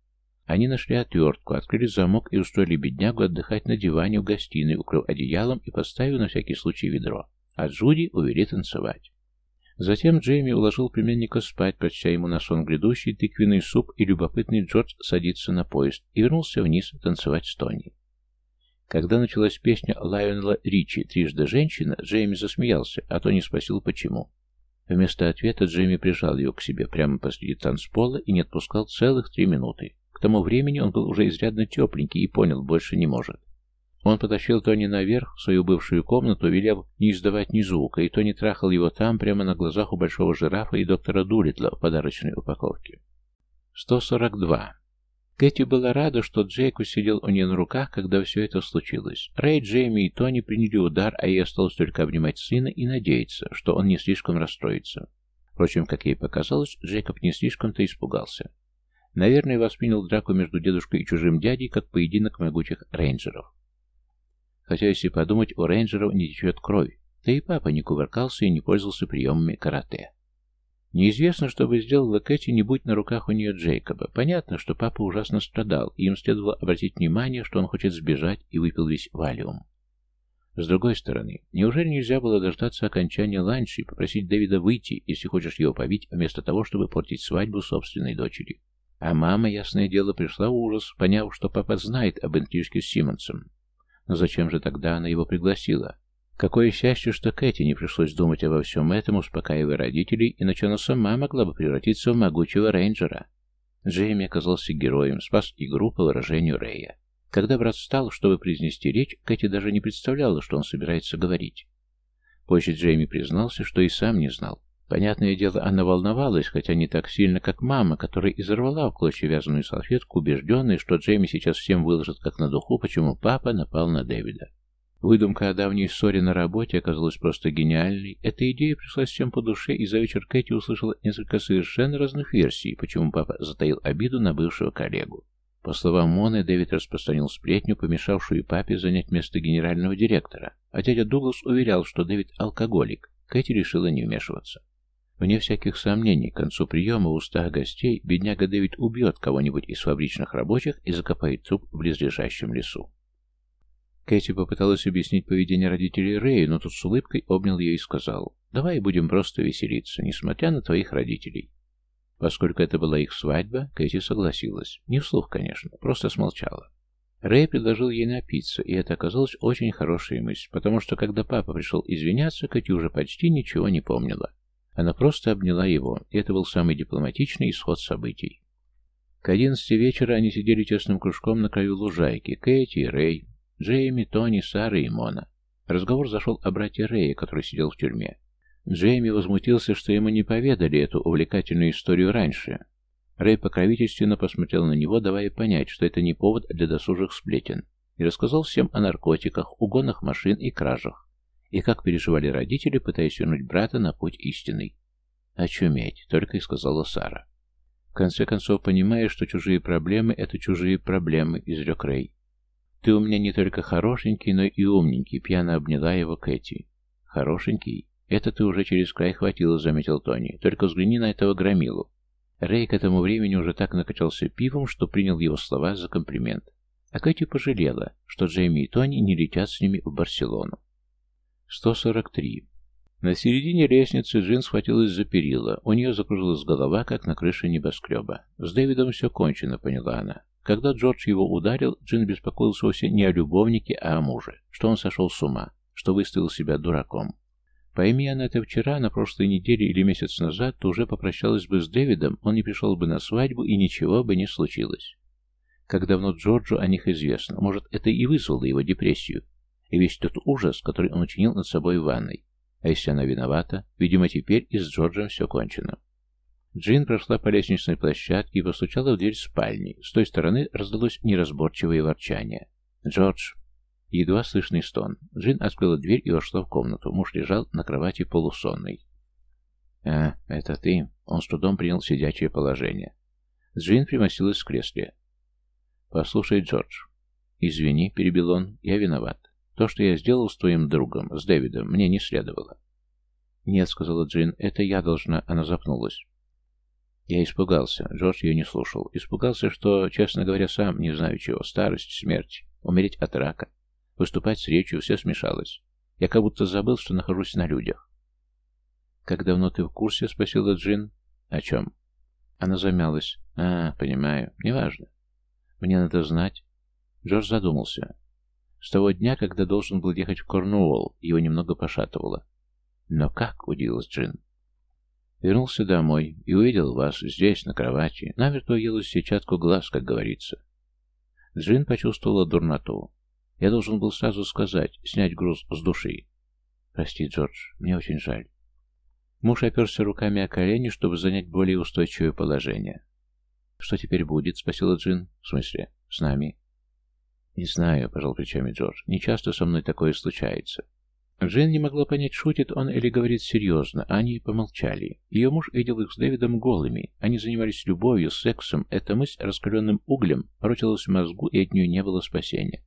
Они нашли отвертку, открыли замок и устроили беднягу отдыхать на диване в гостиной, укрыв одеялом и поставив на всякий случай ведро. А Джуди увели танцевать. Затем Джейми уложил племянника спать, прочтя ему на сон грядущий тыквенный суп, и любопытный Джордж садится на поезд, и вернулся вниз танцевать с Тони. Когда началась песня Лайонела Ричи «Трижды женщина», Джейми засмеялся, а то не спросил почему. Вместо ответа Джейми прижал ее к себе прямо посреди танцпола и не отпускал целых три минуты. К тому времени он был уже изрядно тепленький и понял, больше не может. Он потащил Тони наверх, в свою бывшую комнату, велев не издавать ни звука, и Тони трахал его там, прямо на глазах у большого жирафа и доктора Дулитла в подарочной упаковке. 142. Кэти была рада, что Джейку сидел у нее на руках, когда все это случилось. Рэй, Джейми и Тони приняли удар, а ей осталось только обнимать сына и надеяться, что он не слишком расстроится. Впрочем, как ей показалось, Джейкоб не слишком-то испугался. Наверное, воспринял драку между дедушкой и чужим дядей как поединок могучих рейнджеров. Хотя, если подумать, у рейнджеров не течет кровь, да и папа не кувыркался и не пользовался приемами карате. Неизвестно, что бы сделала Кэти, не будь на руках у нее Джейкоба. Понятно, что папа ужасно страдал, и им следовало обратить внимание, что он хочет сбежать и выпил весь валиум. С другой стороны, неужели нельзя было дождаться окончания ланча и попросить Дэвида выйти, если хочешь его побить, вместо того, чтобы портить свадьбу собственной дочери? А мама, ясное дело, пришла в ужас, поняв, что папа знает об интрижке с Симмонсом. Но зачем же тогда она его пригласила? Какое счастье, что Кэти не пришлось думать обо всем этом, успокаивая родителей, иначе она сама могла бы превратиться в могучего рейнджера. Джейми оказался героем, спас игру по выражению Рэя. Когда брат встал, чтобы произнести речь, Кэти даже не представляла, что он собирается говорить. Позже Джейми признался, что и сам не знал. Понятное дело, она волновалась, хотя не так сильно, как мама, которая изорвала в клочья вязаную салфетку, убежденная, что Джейми сейчас всем выложит как на духу, почему папа напал на Дэвида. Выдумка о давней ссоре на работе оказалась просто гениальной. Эта идея пришла всем по душе, и за вечер Кэти услышала несколько совершенно разных версий, почему папа затаил обиду на бывшего коллегу. По словам Моны, Дэвид распространил сплетню, помешавшую папе занять место генерального директора, а дядя Дуглас уверял, что Дэвид алкоголик. Кэти решила не вмешиваться. Вне всяких сомнений, к концу приема в устах гостей бедняга Дэвид убьет кого-нибудь из фабричных рабочих и закопает труп в близлежащем лесу. Кэти попыталась объяснить поведение родителей Рэя, но тот с улыбкой обнял ее и сказал, «Давай будем просто веселиться, несмотря на твоих родителей». Поскольку это была их свадьба, Кэти согласилась. Не вслух, конечно, просто смолчала. Рэй предложил ей напиться, и это оказалось очень хорошей мысль, потому что когда папа пришел извиняться, Кэти уже почти ничего не помнила. Она просто обняла его, и это был самый дипломатичный исход событий. К одиннадцати вечера они сидели тесным кружком на краю лужайки, Кэти Рэй, Джейми, Тони, Сара и Мона. Разговор зашел о брате Рэя, который сидел в тюрьме. Джейми возмутился, что ему не поведали эту увлекательную историю раньше. Рэй покровительственно посмотрел на него, давая понять, что это не повод для досужих сплетен, и рассказал всем о наркотиках, угонах машин и кражах, и как переживали родители, пытаясь вернуть брата на путь истинный. «Очуметь», — только и сказала Сара. В конце концов, понимая, что чужие проблемы — это чужие проблемы, изрек Рэй. «Ты у меня не только хорошенький, но и умненький», — пьяно обняла его Кэти. «Хорошенький? Это ты уже через край хватило», — заметил Тони. «Только взгляни на этого громилу». Рэй к этому времени уже так накачался пивом, что принял его слова за комплимент. А Кэти пожалела, что Джейми и Тони не летят с ними в Барселону. 143. На середине лестницы Джин схватилась за перила. У нее закружилась голова, как на крыше небоскреба. С Дэвидом все кончено, поняла она. Когда Джордж его ударил, Джин беспокоился вовсе не о любовнике, а о муже, что он сошел с ума, что выставил себя дураком. Пойми она это вчера, на прошлой неделе или месяц назад, то уже попрощалась бы с Дэвидом, он не пришел бы на свадьбу и ничего бы не случилось. Как давно Джорджу о них известно, может, это и вызвало его депрессию, и весь тот ужас, который он учинил над собой в ванной. А если она виновата, видимо, теперь и с Джорджем все кончено. Джин прошла по лестничной площадке и постучала в дверь спальни. С той стороны раздалось неразборчивое ворчание. «Джордж!» Едва слышный стон. Джин открыла дверь и вошла в комнату. Муж лежал на кровати полусонный. «А, это ты?» Он с трудом принял сидячее положение. Джин примостилась в кресле. «Послушай, Джордж». «Извини», — перебил он, — «я виноват. То, что я сделал с твоим другом, с Дэвидом, мне не следовало». «Нет», — сказала Джин, — «это я должна...» Она запнулась. Я испугался. Джордж ее не слушал. Испугался, что, честно говоря, сам не знаю чего. Старость, смерть, умереть от рака. Выступать с речью, все смешалось. Я как будто забыл, что нахожусь на людях. «Как давно ты в курсе?» — спросила Джин. «О чем?» Она замялась. «А, понимаю. Неважно. Мне надо знать». Джордж задумался. С того дня, когда должен был ехать в Корнуолл, его немного пошатывало. «Но как?» — удивилась Джин. Вернулся домой и увидел вас здесь, на кровати. Намертво ела сетчатку глаз, как говорится. Джин почувствовала дурноту. Я должен был сразу сказать, снять груз с души. Прости, Джордж, мне очень жаль. Муж оперся руками о колени, чтобы занять более устойчивое положение. «Что теперь будет?» — спросила Джин. «В смысле? С нами?» «Не знаю», — пожал плечами Джордж. «Не часто со мной такое случается. Джин не могла понять, шутит он или говорит серьезно, а они помолчали. Ее муж видел их с Дэвидом голыми. Они занимались любовью, сексом. Эта мысль раскаленным углем порочилась в мозгу, и от нее не было спасения.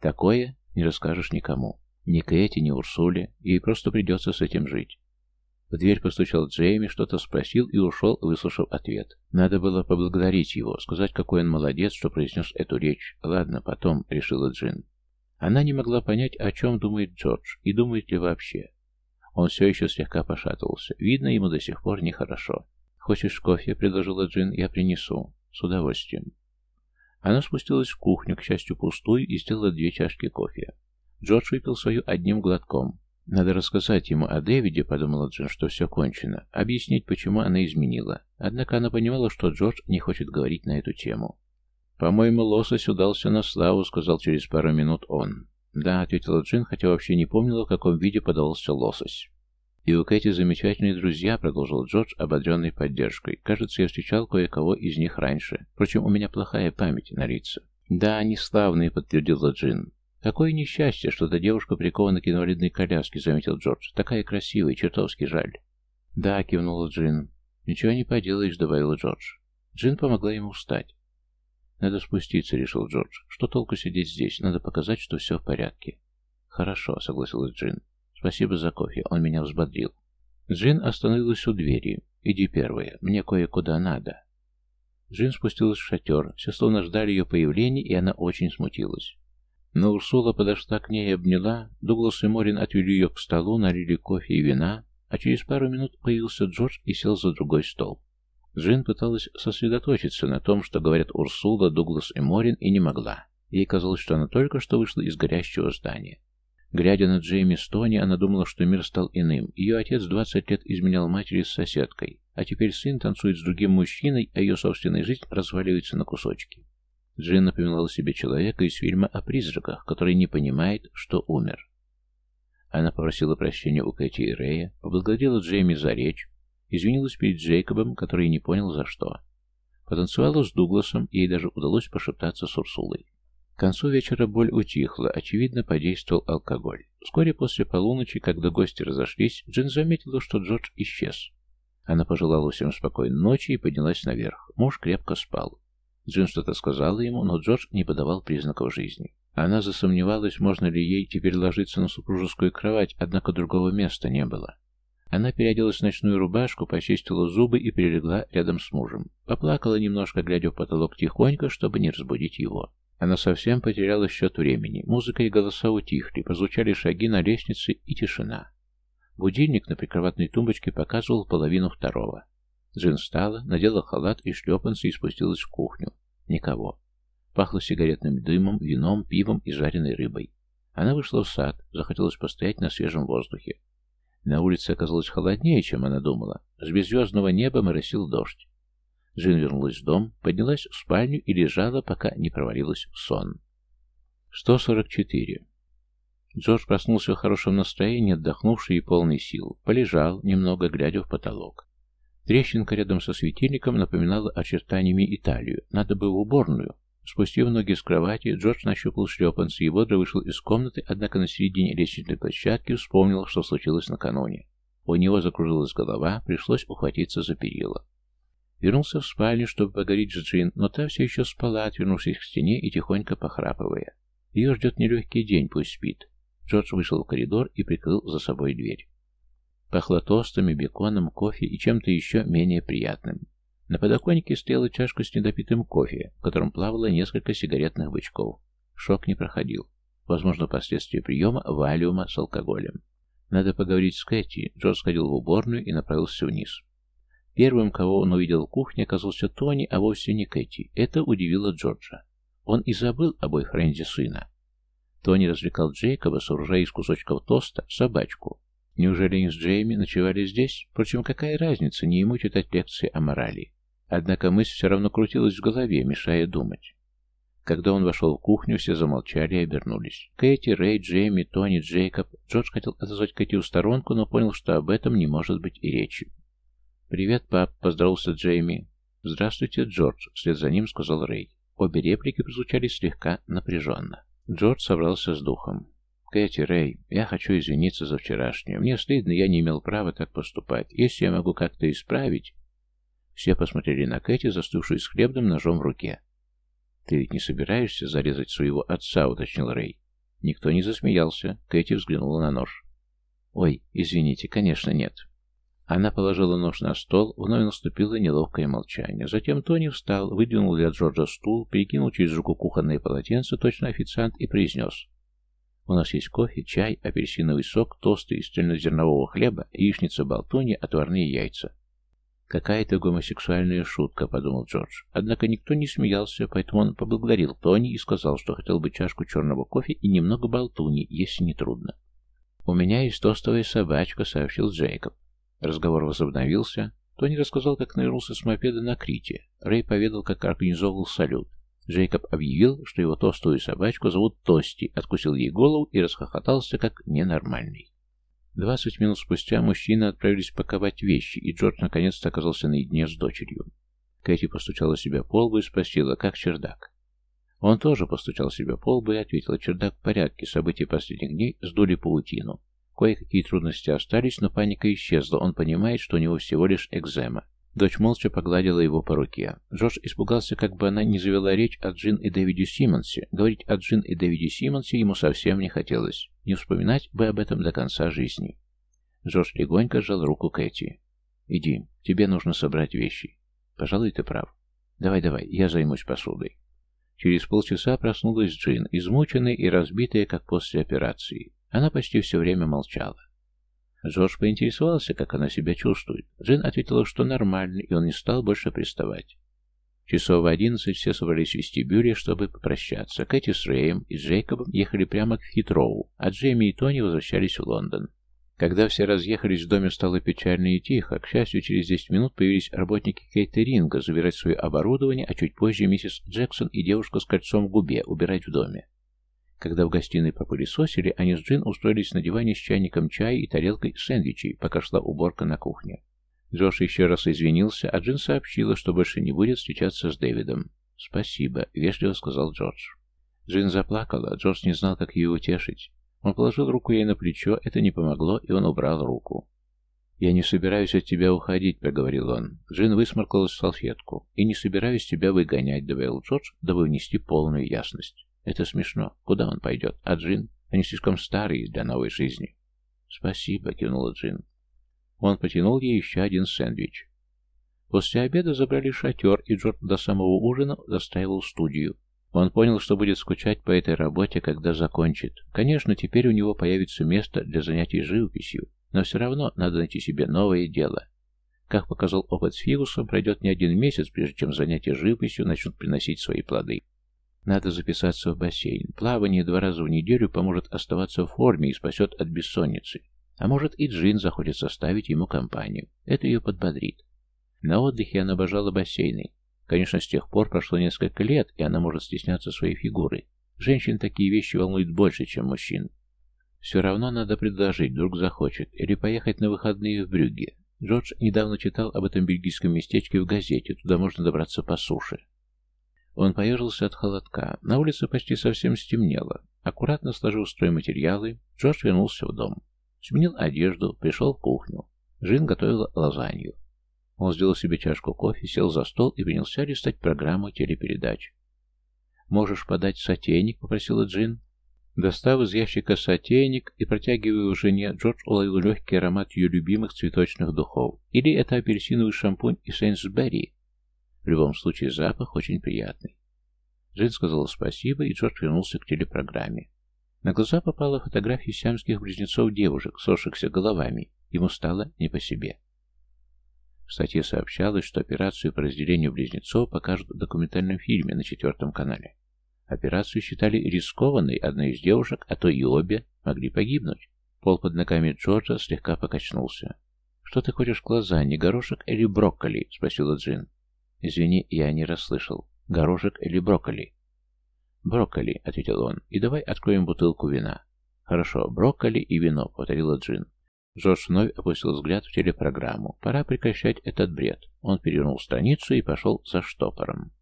Такое не расскажешь никому. Ни Кэти, ни Урсуле. Ей просто придется с этим жить. В дверь постучал Джейми, что-то спросил и ушел, выслушав ответ. Надо было поблагодарить его, сказать, какой он молодец, что произнес эту речь. Ладно, потом, решила Джин. Она не могла понять, о чем думает Джордж, и думает ли вообще. Он все еще слегка пошатывался. Видно, ему до сих пор нехорошо. «Хочешь кофе?» — предложила Джин. «Я принесу». «С удовольствием». Она спустилась в кухню, к счастью, пустую, и сделала две чашки кофе. Джордж выпил свою одним глотком. Надо рассказать ему о Дэвиде, подумала Джин, что все кончено, объяснить, почему она изменила. Однако она понимала, что Джордж не хочет говорить на эту тему. «По-моему, лосось удался на славу», — сказал через пару минут он. «Да», — ответила Джин, хотя вообще не помнила, в каком виде подавался лосось. «И у Кэти замечательные друзья», — продолжил Джордж, ободренный поддержкой. «Кажется, я встречал кое-кого из них раньше. Впрочем, у меня плохая память на лица». «Да, они славные», — подтвердила Джин. «Какое несчастье, что эта девушка прикована к инвалидной коляске», — заметил Джордж. «Такая красивая, чертовски жаль». «Да», — кивнула Джин. «Ничего не поделаешь», — добавила Джордж. Джин помогла ему встать. «Надо спуститься», — решил Джордж. «Что толку сидеть здесь? Надо показать, что все в порядке». «Хорошо», — согласилась Джин. «Спасибо за кофе, он меня взбодрил». Джин остановилась у двери. «Иди первая, мне кое-куда надо». Джин спустилась в шатер, все словно ждали ее появления, и она очень смутилась. Но Урсула подошла к ней и обняла, Дуглас и Морин отвели ее к столу, налили кофе и вина, а через пару минут появился Джордж и сел за другой стол. Джин пыталась сосредоточиться на том, что говорят Урсула, Дуглас и Морин, и не могла. Ей казалось, что она только что вышла из горящего здания. Глядя на Джейми Стони, она думала, что мир стал иным. Ее отец 20 лет изменял матери с соседкой, а теперь сын танцует с другим мужчиной, а ее собственная жизнь разваливается на кусочки. Джин напоминала себе человека из фильма о призраках, который не понимает, что умер. Она попросила прощения у Кэти и Рэя, поблагодарила Джейми за речь, извинилась перед Джейкобом, который не понял за что. Потанцевала с Дугласом, и ей даже удалось пошептаться с Урсулой. К концу вечера боль утихла, очевидно, подействовал алкоголь. Вскоре после полуночи, когда гости разошлись, Джин заметила, что Джордж исчез. Она пожелала всем спокойной ночи и поднялась наверх. Муж крепко спал. Джин что-то сказала ему, но Джордж не подавал признаков жизни. Она засомневалась, можно ли ей теперь ложиться на супружескую кровать, однако другого места не было. Она переоделась в ночную рубашку, почистила зубы и перелегла рядом с мужем. Поплакала немножко, глядя в потолок тихонько, чтобы не разбудить его. Она совсем потеряла счет времени. Музыка и голоса утихли, прозвучали шаги на лестнице и тишина. Будильник на прикроватной тумбочке показывал половину второго. Джин встала, надела халат и шлепанцы и спустилась в кухню. Никого. Пахло сигаретным дымом, вином, пивом и жареной рыбой. Она вышла в сад, захотелось постоять на свежем воздухе. На улице оказалось холоднее, чем она думала. С беззвездного неба моросил дождь. Джин вернулась в дом, поднялась в спальню и лежала, пока не провалилась в сон. 144. Джордж проснулся в хорошем настроении, отдохнувший и полный сил. Полежал, немного глядя в потолок. Трещинка рядом со светильником напоминала очертаниями Италию. Надо бы в уборную. Спустив ноги с кровати, Джордж нащупал шлепанцы и бодро вышел из комнаты, однако на середине лестничной площадки вспомнил, что случилось накануне. У него закружилась голова, пришлось ухватиться за перила. Вернулся в спальню, чтобы поговорить с Джин, но та все еще спала, отвернувшись к стене и тихонько похрапывая. Ее ждет нелегкий день, пусть спит. Джордж вышел в коридор и прикрыл за собой дверь. Пахло тостами, беконом, кофе и чем-то еще менее приятным. На подоконнике стояла чашка с недопитым кофе, в котором плавало несколько сигаретных бычков. Шок не проходил. Возможно, последствия приема валиума с алкоголем. Надо поговорить с Кэти. Джордж сходил в уборную и направился вниз. Первым, кого он увидел в кухне, оказался Тони, а вовсе не Кэти. Это удивило Джорджа. Он и забыл о бойфренде сына. Тони развлекал Джейкоба, сооружая из кусочков тоста собачку. Неужели они с Джейми ночевали здесь? Впрочем, какая разница, не ему читать лекции о морали. Однако мысль все равно крутилась в голове, мешая думать. Когда он вошел в кухню, все замолчали и обернулись. Кэти, Рэй, Джейми, Тони, Джейкоб. Джордж хотел отозвать Кэти в сторонку, но понял, что об этом не может быть и речи. «Привет, пап», — поздоровался Джейми. «Здравствуйте, Джордж», — вслед за ним сказал Рэй. Обе реплики прозвучали слегка напряженно. Джордж собрался с духом. «Кэти, Рэй, я хочу извиниться за вчерашнее. Мне стыдно, я не имел права так поступать. Если я могу как-то исправить...» Все посмотрели на Кэти, застывшую с хлебным ножом в руке. «Ты ведь не собираешься зарезать своего отца?» — уточнил Рэй. Никто не засмеялся. Кэти взглянула на нож. «Ой, извините, конечно, нет». Она положила нож на стол, вновь наступило неловкое молчание. Затем Тони встал, выдвинул для Джорджа стул, перекинул через руку кухонное полотенце, точно официант, и произнес. У нас есть кофе, чай, апельсиновый сок, тосты из цельнозернового хлеба, яичница болтунья, отварные яйца. «Какая-то гомосексуальная шутка», — подумал Джордж. Однако никто не смеялся, поэтому он поблагодарил Тони и сказал, что хотел бы чашку черного кофе и немного болтуни, если не трудно. «У меня есть тостовая собачка», — сообщил Джейкоб. Разговор возобновился. Тони рассказал, как навернулся с мопеда на Крите. Рэй поведал, как организовывал салют. Джейкоб объявил, что его тостовую собачку зовут Тости, откусил ей голову и расхохотался, как ненормальный. Двадцать минут спустя мужчины отправились паковать вещи, и Джордж наконец-то оказался наедине с дочерью. Кэти постучала себя по лбу и спросила, как чердак. Он тоже постучал себя по лбу и ответил, чердак в порядке, события последних дней сдули паутину. Кое-какие трудности остались, но паника исчезла, он понимает, что у него всего лишь экзема. Дочь молча погладила его по руке. Джордж испугался, как бы она не завела речь о Джин и Дэвиде Симмонсе. Говорить о Джин и Дэвиде Симмонсе ему совсем не хотелось. Не вспоминать бы об этом до конца жизни. Джордж легонько сжал руку Кэти. «Иди, тебе нужно собрать вещи. Пожалуй, ты прав. Давай-давай, я займусь посудой». Через полчаса проснулась Джин, измученная и разбитая, как после операции. Она почти все время молчала. Джордж поинтересовался, как она себя чувствует. Джин ответила, что нормально, и он не стал больше приставать. Часов в одиннадцать все собрались в вестибюле, чтобы попрощаться. Кэти с Рэем и Джейкобом ехали прямо к Хитроу, а Джейми и Тони возвращались в Лондон. Когда все разъехались, в доме стало печально и тихо. К счастью, через 10 минут появились работники кейтеринга забирать свое оборудование, а чуть позже миссис Джексон и девушка с кольцом в губе убирать в доме. Когда в гостиной попылесосили, они с Джин устроились на диване с чайником чая и тарелкой сэндвичей, пока шла уборка на кухне. Джош еще раз извинился, а Джин сообщила, что больше не будет встречаться с Дэвидом. «Спасибо», — вежливо сказал Джордж. Джин заплакала, Джордж не знал, как ее утешить. Он положил руку ей на плечо, это не помогло, и он убрал руку. «Я не собираюсь от тебя уходить», — проговорил он. Джин высморкалась в салфетку. «И не собираюсь тебя выгонять», — добавил Джордж, дабы внести полную ясность. Это смешно. Куда он пойдет? А Джин? Они слишком старые для новой жизни. Спасибо, кивнула Джин. Он потянул ей еще один сэндвич. После обеда забрали шатер, и Джорд до самого ужина застаивал студию. Он понял, что будет скучать по этой работе, когда закончит. Конечно, теперь у него появится место для занятий живописью, но все равно надо найти себе новое дело. Как показал опыт с Фигусом, пройдет не один месяц, прежде чем занятия живописью начнут приносить свои плоды. Надо записаться в бассейн. Плавание два раза в неделю поможет оставаться в форме и спасет от бессонницы. А может и Джин захочет составить ему компанию. Это ее подбодрит. На отдыхе она обожала бассейны. Конечно, с тех пор прошло несколько лет, и она может стесняться своей фигуры. Женщин такие вещи волнуют больше, чем мужчин. Все равно надо предложить, вдруг захочет, или поехать на выходные в Брюгге. Джордж недавно читал об этом бельгийском местечке в газете, туда можно добраться по суше. Он поежился от холодка. На улице почти совсем стемнело. Аккуратно сложив стройматериалы, Джордж вернулся в дом. Сменил одежду, пришел в кухню. Жин готовила лазанью. Он сделал себе чашку кофе, сел за стол и принялся листать программу телепередач. «Можешь подать сотейник?» — попросила Джин. Достав из ящика сотейник и протягивая жене, Джордж уловил легкий аромат ее любимых цветочных духов. Или это апельсиновый шампунь и Сейнсберри, в любом случае, запах очень приятный. Джин сказала спасибо, и Джордж вернулся к телепрограмме. На глаза попала фотография сиамских близнецов-девушек, сошихся головами. Ему стало не по себе. В статье сообщалось, что операцию по разделению близнецов покажут в документальном фильме на четвертом канале. Операцию считали рискованной, одна из девушек, а то и обе, могли погибнуть. Пол под ногами Джорджа слегка покачнулся. «Что ты хочешь к лазанье, горошек или брокколи?» — спросила Джин. «Извини, я не расслышал. Горошек или брокколи?» «Брокколи», — ответил он, — «и давай откроем бутылку вина». «Хорошо, брокколи и вино», — повторила Джин. Джордж вновь опустил взгляд в телепрограмму. «Пора прекращать этот бред». Он перевернул страницу и пошел за штопором.